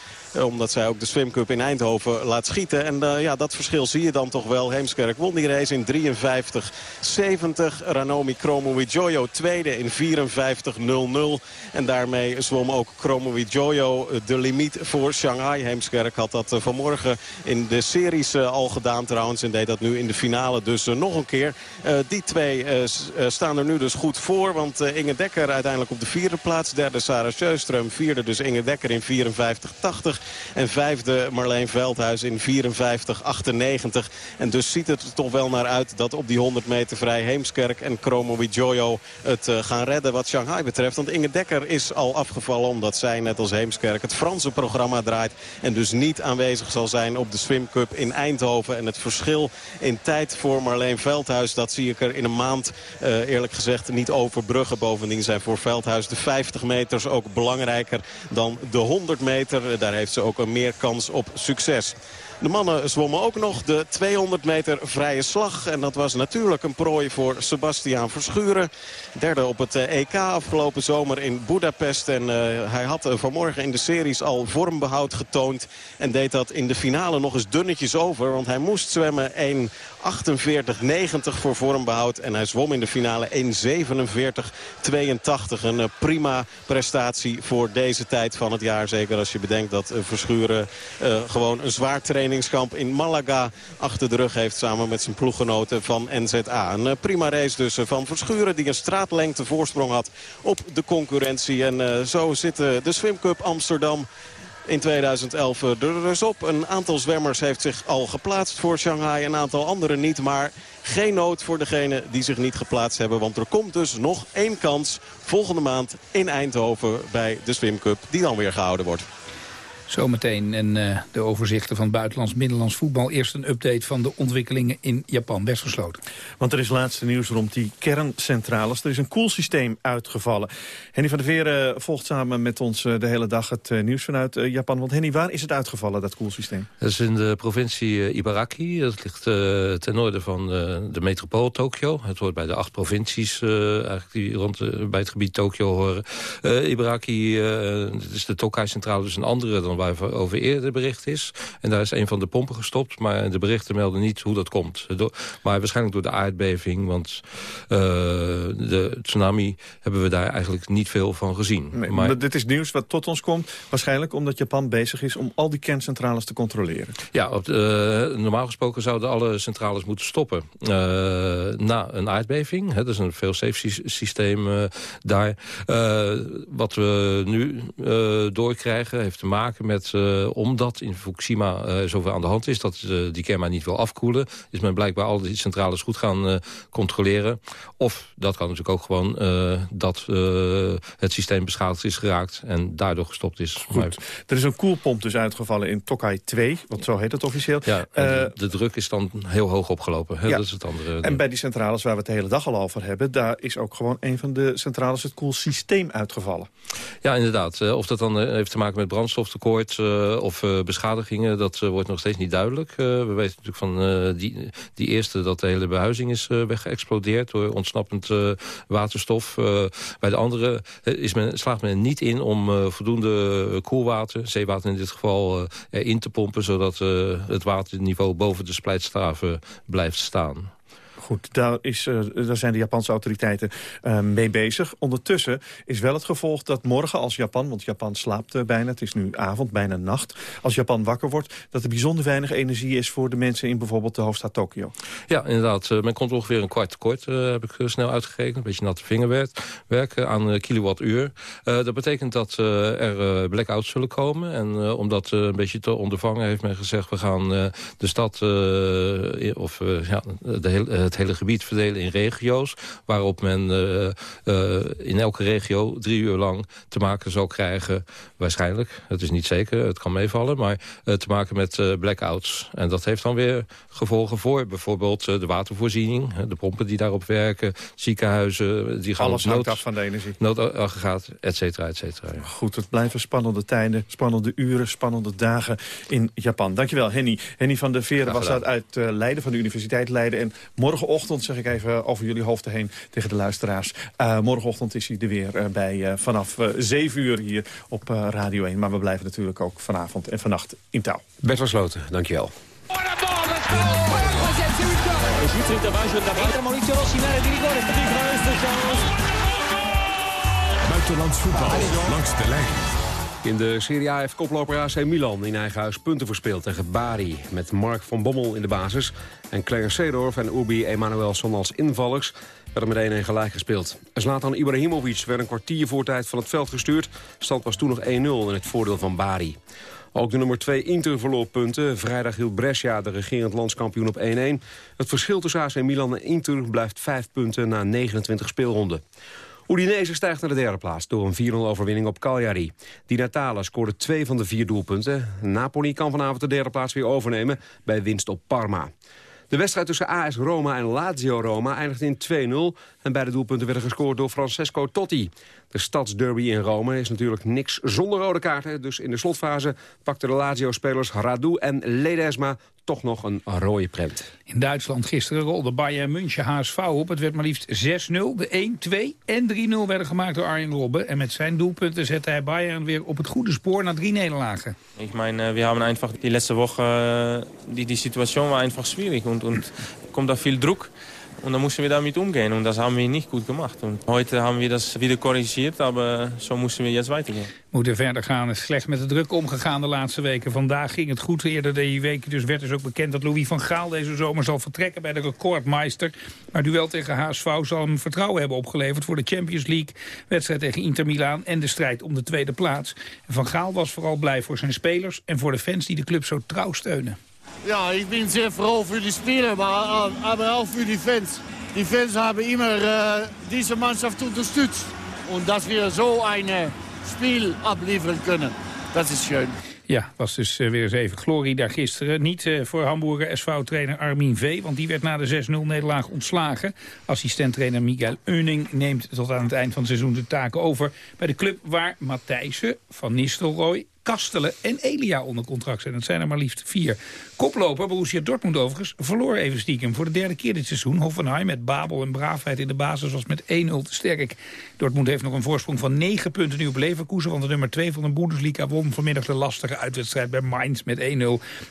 omdat zij ook de Swim Cup in Eindhoven laat schieten. En uh, ja, dat verschil zie je dan toch wel. Heemskerk won die race in 53-70. Ranomi Kromowidjojo tweede in 54-00. En daarmee zwom ook Kromowidjojo de limiet voor Shanghai. Heemskerk had dat uh, vanmorgen in de series al gedaan trouwens. En deed dat nu in de finale dus nog een keer. die twee staan er nu dus goed voor. Want Inge Dekker uiteindelijk op de vierde plaats. Derde Sarah Sjöström. Vierde dus Inge Dekker in 54-80. En vijfde Marleen Veldhuis in 54-98. En dus ziet het er toch wel naar uit dat op die 100 meter vrij Heemskerk en Chromo Jojo het uh, gaan redden wat Shanghai betreft. Want Inge Dekker is al afgevallen omdat zij net als Heemskerk het Franse programma draait. En dus niet aanwezig zal zijn op de Swim Cup in Eindhoven. En het verschil in tijd voor Marleen Veldhuis, dat zie ik er in een maand uh, eerlijk gezegd niet overbruggen. Bovendien zijn voor Veldhuis de 50 meters ook belangrijker dan de 100 meter. Daar heeft ook een meer kans op succes. De mannen zwommen ook nog de 200 meter vrije slag. En dat was natuurlijk een prooi voor Sebastiaan Verschuren. Derde op het EK afgelopen zomer in Budapest. En uh, hij had uh, vanmorgen in de series al vormbehoud getoond. En deed dat in de finale nog eens dunnetjes over. Want hij moest zwemmen 1 48-90 voor vormbehoud. En hij zwom in de finale 1.47-82. Een prima prestatie voor deze tijd van het jaar. Zeker als je bedenkt dat Verschuren gewoon een zwaar trainingskamp in Malaga achter de rug heeft. Samen met zijn ploeggenoten van NZA. Een prima race dus van Verschuren die een straatlengte voorsprong had op de concurrentie. En zo zit de Swim Cup Amsterdam in 2011 er dus op. Een aantal zwemmers heeft zich al geplaatst voor Shanghai. Een aantal anderen niet. Maar geen nood voor degenen die zich niet geplaatst hebben. Want er komt dus nog één kans volgende maand in Eindhoven bij de Swim Cup. Die dan weer gehouden wordt. Zometeen en uh, de overzichten van buitenlands middellands voetbal. Eerst een update van de ontwikkelingen in Japan. Best gesloten. Want er is laatste nieuws rond die kerncentrales. Er is een koelsysteem uitgevallen. Henny van der Veer uh, volgt samen met ons uh, de hele dag het nieuws vanuit Japan. Want Henny, waar is het uitgevallen, dat koelsysteem? Dat is in de provincie Ibaraki. Dat ligt ten noorden van de metropool Tokio. Het hoort bij de acht provincies eigenlijk die rond bij het gebied Tokio horen. Ibaraki, dat is de Tokai-centrale, dus een andere dan waarover eerder bericht is. En daar is een van de pompen gestopt, maar de berichten melden niet hoe dat komt. Maar waarschijnlijk door de aardbeving, want uh, de tsunami hebben we daar eigenlijk niet veel van gezien. Nee, maar dit is nieuws wat tot ons komt, waarschijnlijk omdat Japan bezig is om al die kerncentrales te controleren. Ja, op, uh, normaal gesproken zouden alle centrales moeten stoppen uh, na een aardbeving. Hè, dat is een veel safe systeem daar. wat we nu doorkrijgen heeft te maken met, uh, omdat in Fukushima uh, zoveel aan de hand is... dat uh, die kern niet wil afkoelen... is men blijkbaar al die centrales goed gaan controleren. Of, dat kan natuurlijk ook gewoon, dat het systeem beschadigd is geraakt... en daardoor gestopt is. Goed. Er is een koelpomp dus uitgevallen in Tokai 2, want zo heet het officieel. Ja, de, de, druk is dan heel hoog opgelopen. Hè? Ja. Dat is het andere. En bij die centrales waar we het de hele dag al over hebben... daar is ook gewoon een van de centrales het koelsysteem uitgevallen. Ja, inderdaad. of dat dan heeft te maken met brandstoftekort uh, of uh, beschadigingen, dat uh, wordt nog steeds niet duidelijk. we weten natuurlijk van die, die eerste dat de hele behuizing is weggeëxplodeerd door ontsnappend waterstof. bij de andere is men, slaagt men niet in om voldoende koelwater, zeewater in dit geval, erin te pompen, zodat het waterniveau boven de splijtstaven blijft staan. Goed, daar, is, uh, daar zijn de Japanse autoriteiten uh, mee bezig. Ondertussen is wel het gevolg dat morgen als Japan... want Japan slaapt uh, bijna, het is nu avond, bijna nacht... als Japan wakker wordt, dat er bijzonder weinig energie is... voor de mensen in bijvoorbeeld de hoofdstad Tokio. Ja, inderdaad. men komt ongeveer een kwart tekort, heb ik snel uitgerekend. Een beetje natte vingerwerk werken aan kilowattuur. dat betekent dat er blackouts zullen komen. En om dat een beetje te ondervangen heeft men gezegd... we gaan de stad, of ja, de hele, het het hele gebied verdelen in regio's... waarop men uh, uh, in elke regio drie uur lang te maken zal krijgen... waarschijnlijk, het is niet zeker, het kan meevallen... maar uh, te maken met blackouts. En dat heeft dan weer gevolgen voor bijvoorbeeld de watervoorziening... de pompen die daarop werken, ziekenhuizen... die gaan Alles nood, hangt af van de energie. Noodaggregaat, et cetera, et cetera. Ja. Goed, het blijven spannende tijden, spannende uren, spannende dagen in Japan. Dankjewel, Henny. Henny van der Veren was dat uit Leiden, van de Universiteit Leiden... en morgen morgenochtend, zeg ik even over jullie hoofden heen tegen de luisteraars. Uh, morgenochtend is hij er weer uh, bij uh, vanaf 7 uur hier op Radio 1. Maar we blijven natuurlijk ook vanavond en vannacht in touw. Bert van Sloten, dankjewel. Buitenlands voetbal langs de lijn. In de Serie A heeft koploper AC Milan in eigen huis punten verspeeld tegen Bari. Met Mark van Bommel in de basis. En Claire Seedorf en Urbi Emanuelson als invallers werden meteen een gelijk gespeeld. Zlatan Ibrahimovic werd een kwartier voor tijd van het veld gestuurd. Stand was toen nog 1-0 in het voordeel van Bari. Ook de nummer 2 Inter verloor punten. Vrijdag hield Brescia de regerend landskampioen op 1-1. Het verschil tussen AC Milan en Inter blijft 5 punten na 29 speelronden. Udinese stijgt naar de derde plaats door een 4-0 overwinning op Cagliari. Di Natale scoorde twee van de vier doelpunten. Napoli kan vanavond de derde plaats weer overnemen bij winst op Parma. De wedstrijd tussen AS Roma en Lazio Roma eindigde in 2-0... en beide doelpunten werden gescoord door Francesco Totti. De stadsderby in Rome is natuurlijk niks zonder rode kaarten... dus in de slotfase pakten de Lazio-spelers Radu en Ledesma toch nog een rode prent. In Duitsland gisteren rolde Bayern München HSV op. Het werd maar liefst 6-0. De 1, 2 en 3-0 werden gemaakt door Arjen Robben. En met zijn doelpunten zette hij Bayern weer op het goede spoor na drie nederlagen. Ik meine, we hebben einfach die laatste Woche, äh, die, die Situation war einfach schwierig und, und kommt da viel Druck. Und dann mussten wir damit umgehen und das haben wir nicht gut gemacht. Und heute haben wir das wieder korrigiert, aber so mussten wir jetzt weitergehen. Moeten verder gaan. is slecht met de druk omgegaan de laatste weken. Vandaag ging het goed eerder deze week. Dus werd dus ook bekend dat Louis van Gaal deze zomer zal vertrekken bij de recordmeister. Maar duel tegen HSV zal hem vertrouwen hebben opgeleverd voor de Champions League. Wedstrijd tegen Inter Milaan en de strijd om de tweede plaats. En van Gaal was vooral blij voor zijn spelers en voor de fans die de club zo trouw steunen. Ja, ich bin sehr froh für die Spieler, aber auch für die Fans. Die Fans haben immer äh, diese Mannschaft unterstützt. Und dass wir so ein Spiel abliefern können, das ist schön. Ja, was dus weer eens even glorie daar gisteren. Niet voor Hamburger SV-trainer Armin V, want die werd na de 6-0-nederlaag ontslagen. Assistenttrainer Miguel Euning neemt tot aan het eind van het seizoen de taken over... bij de club waar Matthijssen, Van Nistelrooy Kastelen en Elia onder contract zijn. Dat zijn er maar liefst vier. Koploper Borussia Dortmund overigens verloor even stiekem voor de derde keer dit seizoen. Hoffenheim met Babel en Braafheid in de basis was met 1-0 te sterk. Dortmund heeft nog een voorsprong van 9 punten nu op Leverkusen. Want de nummer 2 van de Bundesliga won vanmiddag de lastige uitwedstrijd bij Mainz met 1-0.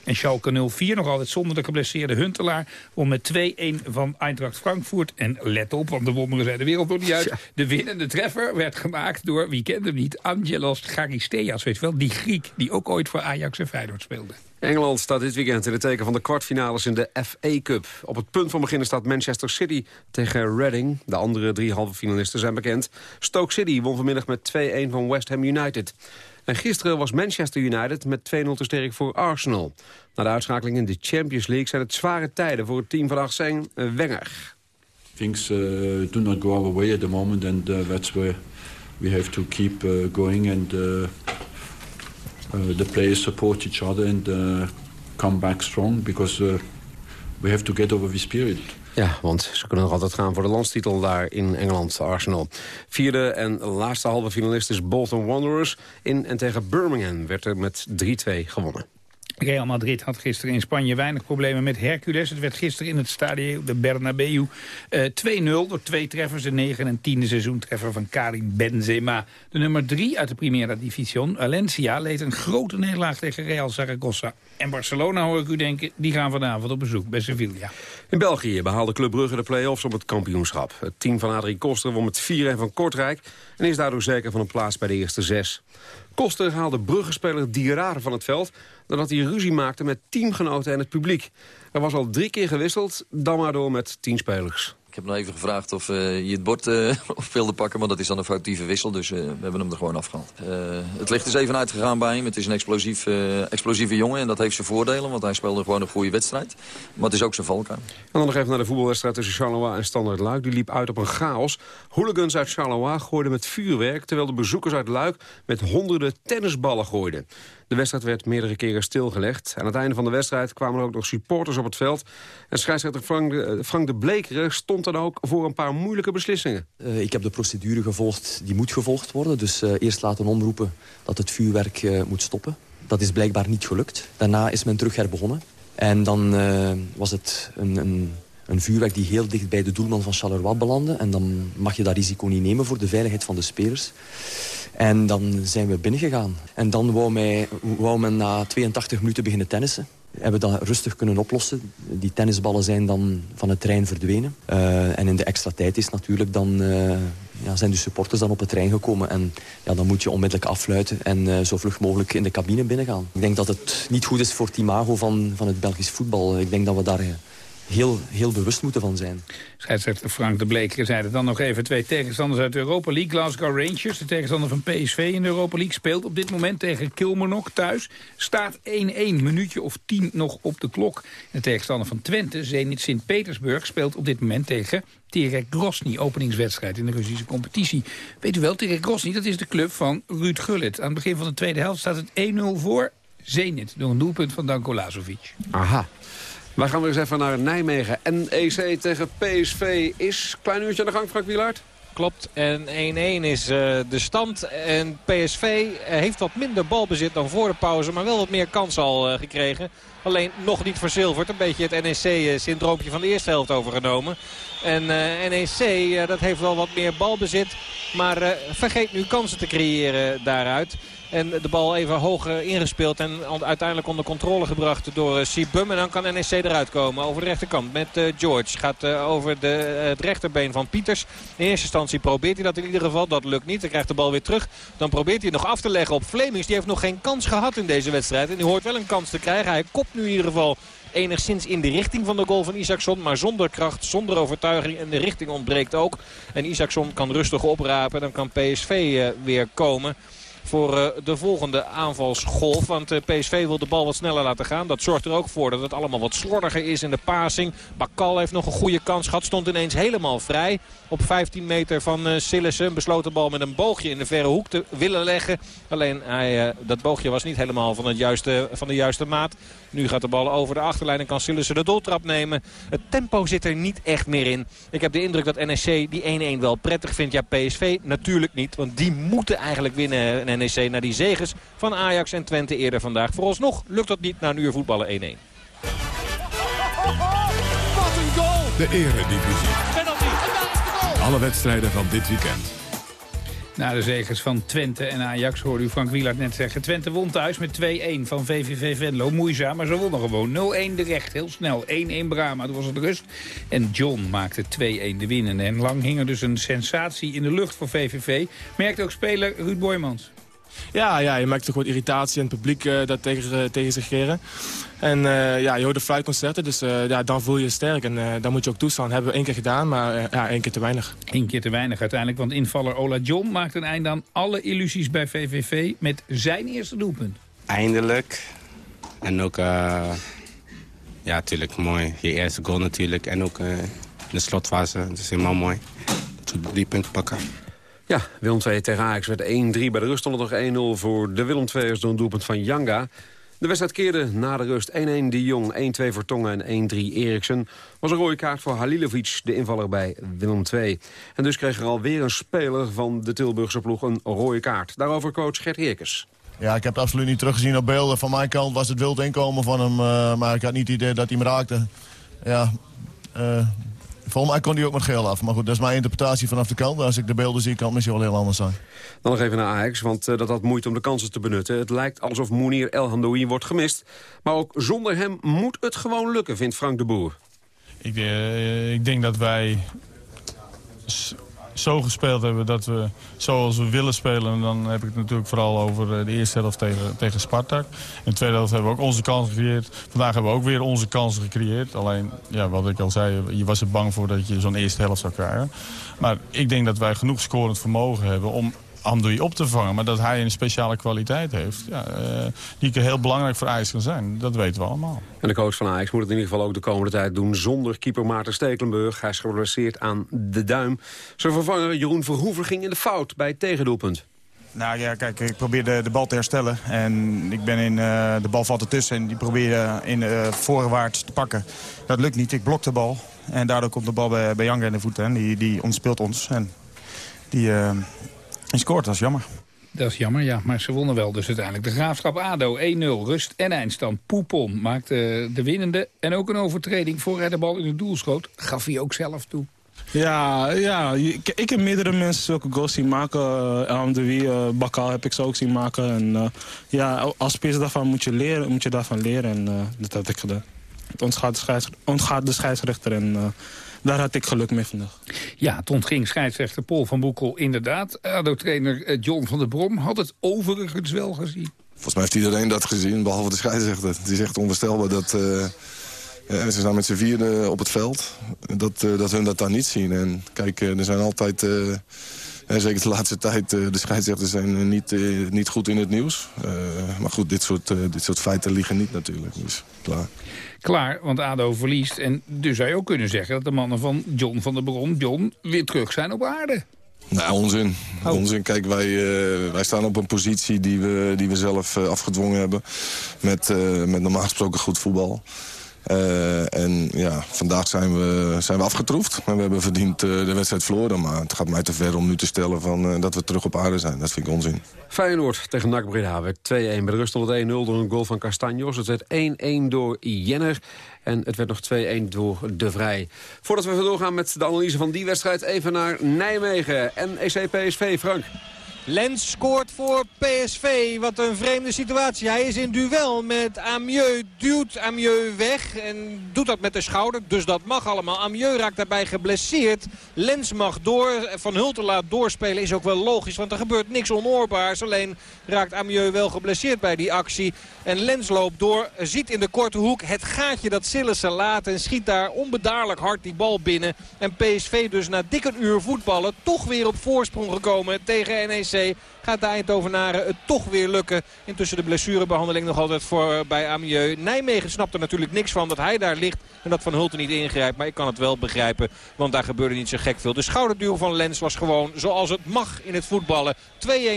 En Schalke 0-4 nog altijd zonder de geblesseerde Huntelaar. Won met 2-1 van Eintracht Frankfurt. En let op, want de wonderen zijn de wereld nog niet uit. De winnende treffer werd gemaakt door, wie kent hem niet, Angelos Charisteas. Weet wel, die Griek die ook ooit voor Ajax en Feyenoord speelde. Engeland staat dit weekend in het teken van de kwartfinales in de FA Cup. Op het punt van beginnen staat Manchester City tegen Reading. De andere drie halve finalisten zijn bekend. Stoke City won vanmiddag met 2-1 van West Ham United. En gisteren was Manchester United met 2-0 te sterk voor Arsenal. Na de uitschakeling in de Champions League zijn het zware tijden voor het team van Arsène Wenger. Things uh, do not go our way at the moment and uh, that's where we have to keep uh, going and uh, uh, the players support each other and uh, come back strong because uh, we have to get over this period. Ja, want ze kunnen nog altijd gaan voor de landstitel daar in Engeland, Arsenal. Vierde en laatste halve finalist is Bolton Wanderers. In en tegen Birmingham werd er met 3-2 gewonnen. Real Madrid had gisteren in Spanje weinig problemen met Hercules. Het werd gisteren in het stadion de Bernabeu uh, 2-0 door twee treffers. De 9 en 10e seizoentreffer van Karim Benzema. De nummer 3 uit de Primera División, Valencia, leed een grote nederlaag tegen Real Zaragoza. En Barcelona, hoor ik u denken, die gaan vanavond op bezoek bij Sevilla. In België behaalde Club Brugge de play-offs op het kampioenschap. Het team van Adrie Koster won met 4 van Kortrijk... en is daardoor zeker van een plaats bij de eerste zes. Koster haalde Brugge-speler Dierare van het veld... nadat hij ruzie maakte met teamgenoten en het publiek. Er was al drie keer gewisseld, dan maar door met tien spelers. Ik heb nog even gevraagd of uh, je het bord uh, op wilde pakken, maar dat is dan een foutieve wissel, dus uh, we hebben hem er gewoon afgehaald. het licht is even uitgegaan bij hem. Het is een explosief, explosieve jongen en dat heeft zijn voordelen, want hij speelde gewoon een goede wedstrijd. Maar het is ook zijn valkuil. En dan nog even naar de voetbalwedstrijd tussen Charleroi en Standard Luik. Die liep uit op een chaos. Hooligans uit Charleroi gooiden met vuurwerk, terwijl de bezoekers uit Luik met honderden tennisballen gooiden. De wedstrijd werd meerdere keren stilgelegd. Aan het einde van de wedstrijd kwamen er ook nog supporters op het veld. En scheidsrechter Frank de, Frank de Blekeren stond dan ook voor een paar moeilijke beslissingen. Uh, ik heb de procedure gevolgd die moet gevolgd worden. Dus uh, eerst laten omroepen dat het vuurwerk moet stoppen. Dat is blijkbaar niet gelukt. Daarna is men terug herbegonnen. En dan was het een, een een vuurwerk die heel dicht bij de doelman van Charleroi belandde. En dan mag je dat risico niet nemen voor de veiligheid van de spelers. En dan zijn we binnengegaan. En dan wou, men na 82 minuten beginnen tennissen. We hebben dat rustig kunnen oplossen. Die tennisballen zijn dan van het terrein verdwenen. Uh, en in de extra tijd is natuurlijk dan, uh, ja, zijn de supporters dan op het terrein gekomen. En ja, dan moet je onmiddellijk afluiten en uh, zo vlug mogelijk in de cabine binnengaan. Ik denk dat het niet goed is voor het imago van, van het Belgisch voetbal. Ik denk dat we daar heel, heel bewust moeten van zijn. Scheidsrechter Frank de Bleker zei het dan nog even. Twee tegenstanders uit de Europa League. Glasgow Rangers, de tegenstander van PSV in de Europa League... speelt op dit moment tegen Kilmarnock thuis. Staat 1-1, minuutje of 10 nog op de klok. De tegenstander van Twente, Zenit Sint-Petersburg... speelt op dit moment tegen Terek Grosny, openingswedstrijd in de Russische competitie. Weet u wel, Terek Grosny, dat is de club van Ruud Gullit. Aan het begin van de tweede helft staat het 1-0 voor Zenit... door een doelpunt van Danko Lazovic. Aha. We gaan weer eens even naar Nijmegen. NEC tegen PSV is klein uurtje aan de gang, Frank Wielaert. Klopt, en 1-1 is uh, de stand. En PSV eh, heeft wat minder balbezit dan voor de pauze, maar wel wat meer kans al uh, gekregen. Alleen nog niet verzilverd. Een beetje het NEC-syndroompje van de eerste helft overgenomen. En NEC, dat heeft wel wat meer balbezit. Maar vergeet nu kansen te creëren daaruit. En de bal even hoog ingespeeld en uiteindelijk onder controle gebracht door uh, Sibum. En dan kan NEC eruit komen over de rechterkant met uh, George. Gaat over de, het rechterbeen van Pieters. In eerste instantie probeert hij dat in ieder geval. Dat lukt niet. Hij krijgt de bal weer terug. Dan probeert hij nog af te leggen op Flemings. Die heeft nog geen kans gehad in deze wedstrijd. En die hoort wel een kans te krijgen. Hij kopt nu in ieder geval enigszins in de richting van de goal van Isaacson. Maar zonder kracht, zonder overtuiging. En de richting ontbreekt ook. En Isaacson kan rustig oprapen. Dan kan PSV weer komen voor uh, de volgende aanvalsgolf. Want uh, PSV wil de bal wat sneller laten gaan. Dat zorgt er ook voor dat het allemaal wat slordiger is in de passing. Bakal heeft nog een goede kans gehad. Stond ineens helemaal vrij. Op 15 meter van uh, Sillissen. Besloot de bal met een boogje in de verre hoek te willen leggen. Alleen hij, dat boogje was niet helemaal van, het juiste, van de juiste maat. Nu gaat de bal over de achterlijn en kan Sillissen de doeltrap nemen. Het tempo zit er niet echt meer in. Ik heb de indruk dat NSC die 1-1 wel prettig vindt. Ja, PSV natuurlijk niet. Want die moeten eigenlijk winnen NEC naar die zegens van Ajax en Twente eerder vandaag. Vooralsnog lukt dat niet na een uur voetballen 1-1. Wat een goal! De eredivisie. Penalty. Alle wedstrijden van dit weekend. Na de zegers van Twente en Ajax hoorde u Frank Wielaert net zeggen. Twente won thuis met 2-1 van VVV Venlo. Moeizaam, maar ze wonnen gewoon. 0-1 de recht, heel snel. 1-1 Brama, dat was het rust. En John maakte 2-1 de winnende. En lang hing er dus een sensatie in de lucht voor VVV. Merkte ook speler Ruud Boymans. Ja, ja, je merkt toch wat irritatie en het publiek uh, dat tegen, uh, tegen zich keren. En uh, ja, je hoort de fluitconcerten, dus ja, dan voel je je sterk. En dan moet je ook toestaan. hebben we één keer gedaan, maar ja, één keer te weinig. Eén keer te weinig uiteindelijk, want invaller Ola John maakt een eind aan alle illusies bij VVV met zijn eerste doelpunt. Eindelijk. En ook, ja, natuurlijk mooi. Je eerste goal natuurlijk. En ook in de slotfase, dat is helemaal mooi. Dat je die punten pakken. Ja, Willem 2 tegen Ajax werd 1-3. Bij de rust stond nog 1-0 voor de Willem 2 door een doelpunt van Janga. De wedstrijd keerde na de rust 1-1 De Jong, 1-2 voor Tongen en 1-3 Eriksen. Was een rode kaart voor Halilovic, de invaller bij Willem 2. En dus kreeg er alweer een speler van de Tilburgse ploeg een rode kaart. Daarover coach Gert Heerkes. Ja, ik heb het absoluut niet teruggezien op beelden. Van mijn kant was het wild inkomen van hem, uh, maar ik had niet het idee dat hij me raakte. Ja, uh, Volgens mij kon hij ook met geel af. Maar goed, dat is mijn interpretatie vanaf de kant. Als ik de beelden zie, kan het misschien wel heel anders zijn. Dan nog even naar Ajax, want uh, dat had moeite om de kansen te benutten. Het lijkt alsof Mounir El Handoui wordt gemist. Maar ook zonder hem moet het gewoon lukken, vindt Frank de Boer. Ik, uh, ik denk dat wij zo gespeeld hebben dat we zoals we willen spelen. dan heb ik het natuurlijk vooral over eh, de eerste helft tegen, tegen Spartak. In de tweede helft hebben we ook onze kans gecreëerd. Vandaag hebben we ook weer onze kansen gecreëerd. Alleen, ja, wat ik al zei, je was er bang voor dat je zo'n eerste helft zou krijgen. Maar ik denk dat wij genoeg scorend vermogen hebben om Amdoui op te vangen. Maar dat hij een speciale kwaliteit heeft, ja, uh, die heel belangrijk voor Ajax kan zijn. Dat weten we allemaal. En de coach van Ajax moet het in ieder geval ook de komende tijd doen... zonder keeper Maarten Stekelenburg. Hij is geblesseerd aan de duim. Zijn vervanger Jeroen Verhoeven ging in de fout bij het tegendoelpunt. Nou ja, kijk, ik probeer de, de bal te herstellen. En ik ben in, uh, de bal valt ertussen en die probeer je in uh, voorwaarts te pakken. Dat lukt niet, ik blok de bal. En daardoor komt de bal bij, bij in de voeten. En die, die ontspeelt ons. En die, uh, hij scoort, dat is jammer. Dat is jammer, ja. Maar ze wonnen wel dus uiteindelijk. De Graafschap ADO 1-0, rust en eindstand. Poepon maakte de winnende. En ook een overtreding voor hij de bal in het doel schoot. Gaf hij ook zelf toe. Ja, ja ik, ik heb meerdere mensen zulke goals zien maken. Uh, El Amdoui, uh, Bakal heb ik ze ook zien maken. En, uh, ja, als speler daarvan moet je, leren, moet je daarvan leren. En uh, dat heb ik gedaan. Het de, ontgaat de scheidsrechter en daar had ik geluk mee vandaag. Ja, het ontging scheidsrechter Paul van Boekel inderdaad. ADO-trainer John van der Brom had het overigens wel gezien. Volgens mij heeft iedereen dat gezien, behalve de scheidsrechter. Het is echt onvoorstelbaar dat... Ja, ze staan met z'n vieren op het veld. Dat, uh, dat hun dat dan niet zien. En kijk, er zijn altijd, uh, zeker de laatste tijd, de scheidsrechters zijn niet, niet goed in het nieuws. maar goed, dit soort, dit soort feiten liggen niet natuurlijk. Dus klaar. Klaar, want ADO verliest. En dus zou je ook kunnen zeggen dat de mannen van John van der Bron, John, weer terug zijn op aarde. Nou, onzin. Oh. Onzin. Kijk, wij, uh, wij staan op een positie die we, die we zelf uh, afgedwongen hebben. Met, uh, met normaal gesproken goed voetbal. Uh, en ja, vandaag zijn we, zijn we afgetroefd. En we hebben verdiend uh, de wedstrijd verloren. Maar het gaat mij te ver om nu te stellen van, uh, dat we terug op aarde zijn. Dat vind ik onzin. Feyenoord tegen NAC Breda werd 2-1. Bij de rust stond het 1-0 door een goal van Castanjos. Het werd 1-1 door Jenner. En het werd nog 2-1 door De Vrij. Voordat we doorgaan met de analyse van die wedstrijd... even naar Nijmegen. NEC PSV, Frank. Lens scoort voor PSV. Wat een vreemde situatie. Hij is in duel met Amieux. Duwt Amieux weg en doet dat met de schouder. Dus dat mag allemaal. Amieux raakt daarbij geblesseerd. Lens mag door. Van Hulten laat doorspelen is ook wel logisch. Want er gebeurt niks onoorbaars. Alleen raakt Amieux wel geblesseerd bij die actie. En Lens loopt door. Ziet in de korte hoek het gaatje dat Sillissen laat. En schiet daar onbedaarlijk hard die bal binnen. En PSV dus na dik een uur voetballen toch weer op voorsprong gekomen tegen NEC. Gaat de Eindhovenaren het toch weer lukken. Intussen de blessurebehandeling nog altijd voor bij Amieux. Nijmegen snapt er natuurlijk niks van dat hij daar ligt. En dat Van Hulten niet ingrijpt. Maar ik kan het wel begrijpen. Want daar gebeurde niet zo gek veel. De schouderduw van Lens was gewoon zoals het mag in het voetballen.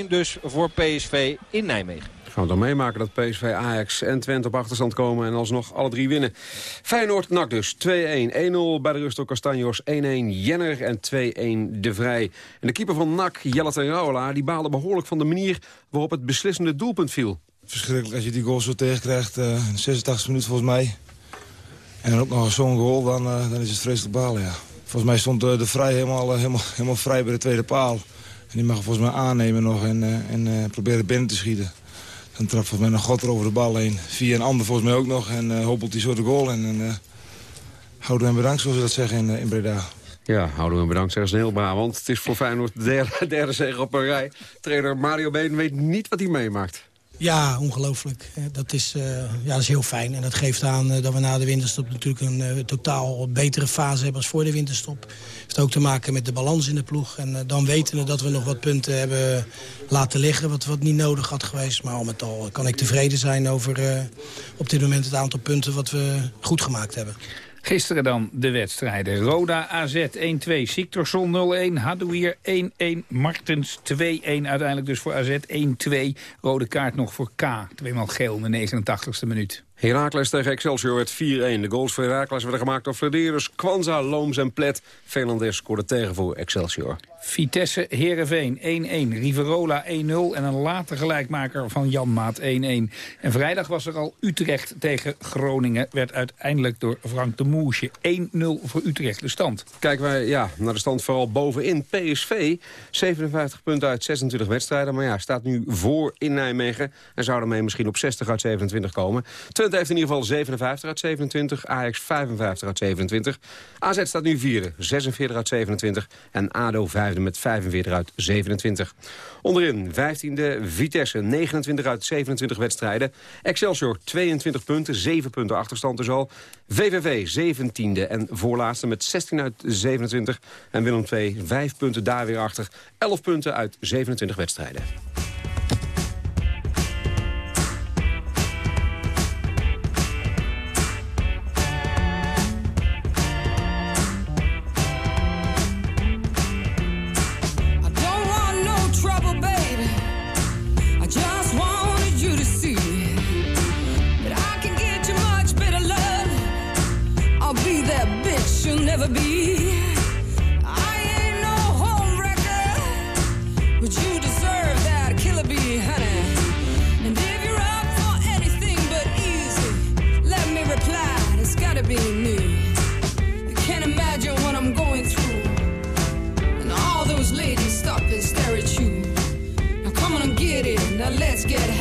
2-1 dus voor PSV in Nijmegen. Gaan dan meemaken dat PSV, Ajax en Twente op achterstand komen... en alsnog alle drie winnen. Feyenoord, NAC dus. 2-1. 1-0 bij de rust door Castanjos. 1-1 Jenner en 2-1 De Vrij. En de keeper van NAC, Jelle Raola, die baalde behoorlijk van de manier... waarop het beslissende doelpunt viel. Verschrikkelijk als je die goal zo tegenkrijgt. Uh, 86 minuten volgens mij. En dan ook nog zo'n goal, dan, uh, dan is het vreselijk balen, ja. Volgens mij stond uh, De Vrij helemaal, helemaal, helemaal vrij bij de tweede paal. En die mag volgens mij aannemen nog en, en proberen binnen te schieten. Dan trapt volgens mij nog God er over de bal heen. Via een ander volgens mij ook nog. En uh, hobbelt hij zo goal. En uh, houden we hem bedankt, zoals ze dat zeggen in, uh, in Breda. Ja, houden we hem bedankt, zeggen ze heel braaf. Want het is voor Feyenoord de derde, derde zege op een rij. Trainer Mario Been weet niet wat hij meemaakt. Ja, ongelooflijk. Dat is, uh, ja, dat is heel fijn. En dat geeft aan uh, dat we na de winterstop natuurlijk een uh, totaal betere fase hebben als voor de winterstop. Het heeft ook te maken met de balans in de ploeg. En dan weten we dat we nog wat punten hebben laten liggen, wat, wat niet nodig had geweest. Maar al met al kan ik tevreden zijn over op dit moment het aantal punten wat we goed gemaakt hebben. Gisteren dan de wedstrijden. Roda AZ 1-2, Siktorsson 0-1, Hadouier 1-1, Martens 2-1. Uiteindelijk dus voor AZ 1-2. Rode kaart nog voor K. Tweemaal geel in de 89ste minuut. Herakles tegen Excelsior werd 4-1. De goals voor Herakles werden gemaakt door Flederis, Kwanza, Looms en Plet. Fernandez scoorde tegen voor Excelsior. Vitesse, Heerenveen 1-1. Riverola 1-0 en een later gelijkmaker van Jan Maat 1-1. En vrijdag was er al Utrecht tegen Groningen. Werd uiteindelijk door Frank de Moesje 1-0 voor Utrecht de stand. Kijken wij ja, naar de stand vooral bovenin. PSV, 57 punten uit 26 wedstrijden. Maar ja, staat nu voor in Nijmegen. En zou ermee misschien op 60 uit 27 komen. Twente heeft in ieder geval 57 uit 27. Ajax 55 uit 27. AZ staat nu vierde, 46 uit 27. En ADO vijfde met 45 uit 27. Onderin 15e Vitesse, 29 uit 27 wedstrijden. Excelsior 22 punten, 7 punten achterstand dus al. VVV 17e en voorlaatste met 16 uit 27. En Willem II 5 punten daar weer achter. 11 punten uit 27 wedstrijden. get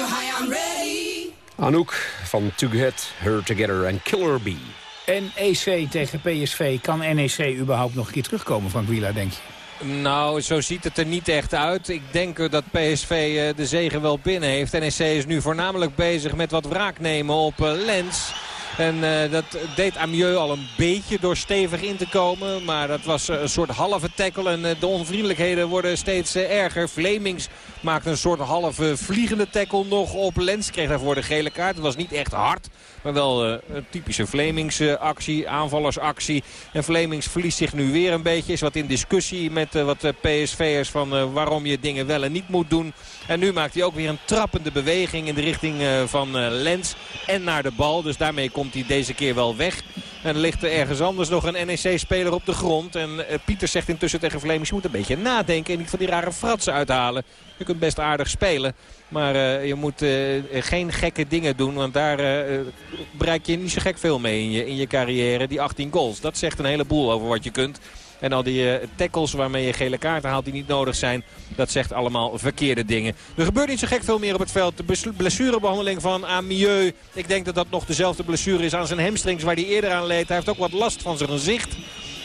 you high, I'm ready. Anouk van To Get Her Together en Killer Bee. NEC tegen PSV. Kan NEC überhaupt nog een keer terugkomen, Frank Wieler, denk je? Nou, zo ziet het er niet echt uit. Ik denk dat PSV eh, de zegen wel binnen heeft. NEC is nu voornamelijk bezig met wat wraak nemen op eh, Lens. En uh, dat deed Amieux al een beetje door stevig in te komen. Maar dat was een soort halve tackle. En uh, de onvriendelijkheden worden steeds erger. Flemings maakte een soort halve vliegende tackle nog op Lens. Kreeg daarvoor de gele kaart. Het was niet echt hard. Maar wel een typische Flemings actie, aanvallersactie. En Flemings verliest zich nu weer een beetje. Is wat in discussie met wat PSV'ers van waarom je dingen wel en niet moet doen. En nu maakt hij ook weer een trappende beweging in de richting van Lens. En naar de bal. Dus daarmee komt hij deze keer wel weg. En ligt er ergens anders nog een NEC-speler op de grond. En uh, Pieter zegt intussen tegen Vlemings, je moet een beetje nadenken en niet van die rare fratsen uithalen. Je kunt best aardig spelen. Maar je moet geen gekke dingen doen. Want daar bereik je niet zo gek veel mee in je, in je carrière. Die 18 goals. Dat zegt een heleboel over wat je kunt. En al die uh, tackles waarmee je gele kaarten haalt die niet nodig zijn. Dat zegt allemaal verkeerde dingen. Er gebeurt niet zo gek veel meer op het veld. De blessurebehandeling van Amieux. Ik denk dat dat nog dezelfde blessure is aan zijn hamstrings waar hij eerder aan leed. Hij heeft ook wat last van zijn gezicht.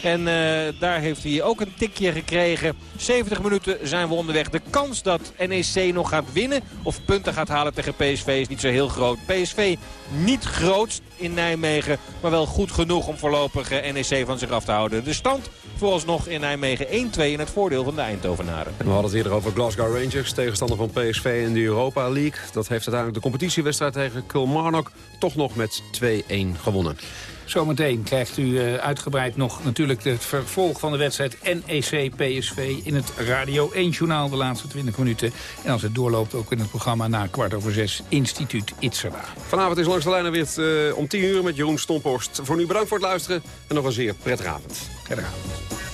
En uh, daar heeft hij ook een tikje gekregen. 70 minuten zijn we onderweg. De kans dat NEC nog gaat winnen of punten gaat halen tegen PSV is niet zo heel groot. PSV niet groot in Nijmegen, maar wel goed genoeg om voorlopig NEC van zich af te houden. De stand vooralsnog in Nijmegen 1-2 in het voordeel van de Eindhovenaren. We hadden het eerder over Glasgow Rangers, tegenstander van PSV in de Europa League. Dat heeft uiteindelijk de competitiewedstrijd tegen Kilmarnock toch nog met 2-1 gewonnen. Zometeen krijgt u uh, uitgebreid nog natuurlijk het vervolg van de wedstrijd NEC-PSV in het Radio 1-journaal de laatste 20 minuten. En als het doorloopt ook in het programma na kwart over zes Instituut Itzerda. Vanavond is langs de lijn weer uh, om 10 uur met Jeroen Stomporst. Voor nu bedankt voor het luisteren en nog een zeer prettige avond. Prettige avond.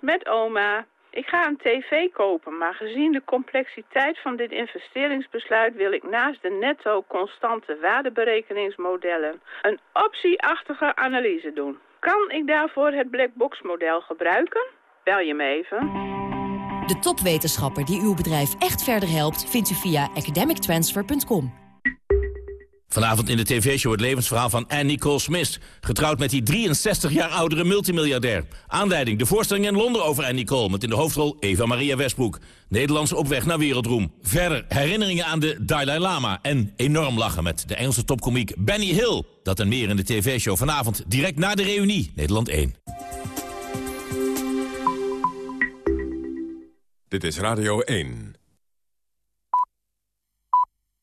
Met oma. Ik ga een tv kopen, maar gezien de complexiteit van dit investeringsbesluit wil ik naast de netto constante waardeberekeningsmodellen een optieachtige analyse doen. Kan ik daarvoor het blackbox model gebruiken? Bel je me even. De topwetenschapper die uw bedrijf echt verder helpt vindt u via academictransfer.com. Vanavond in de tv-show het levensverhaal van Anne Nicole Smith. Getrouwd met die 63 jaar oudere multimiljardair. Aanleiding de voorstelling in Londen over Anne Nicole... met in de hoofdrol Eva Maria Westbroek. Nederlandse op weg naar wereldroem. Verder herinneringen aan de Dalai Lama. En enorm lachen met de Engelse topkomiek Benny Hill. Dat en meer in de tv-show vanavond direct na de reunie. Nederland 1. Dit is Radio 1.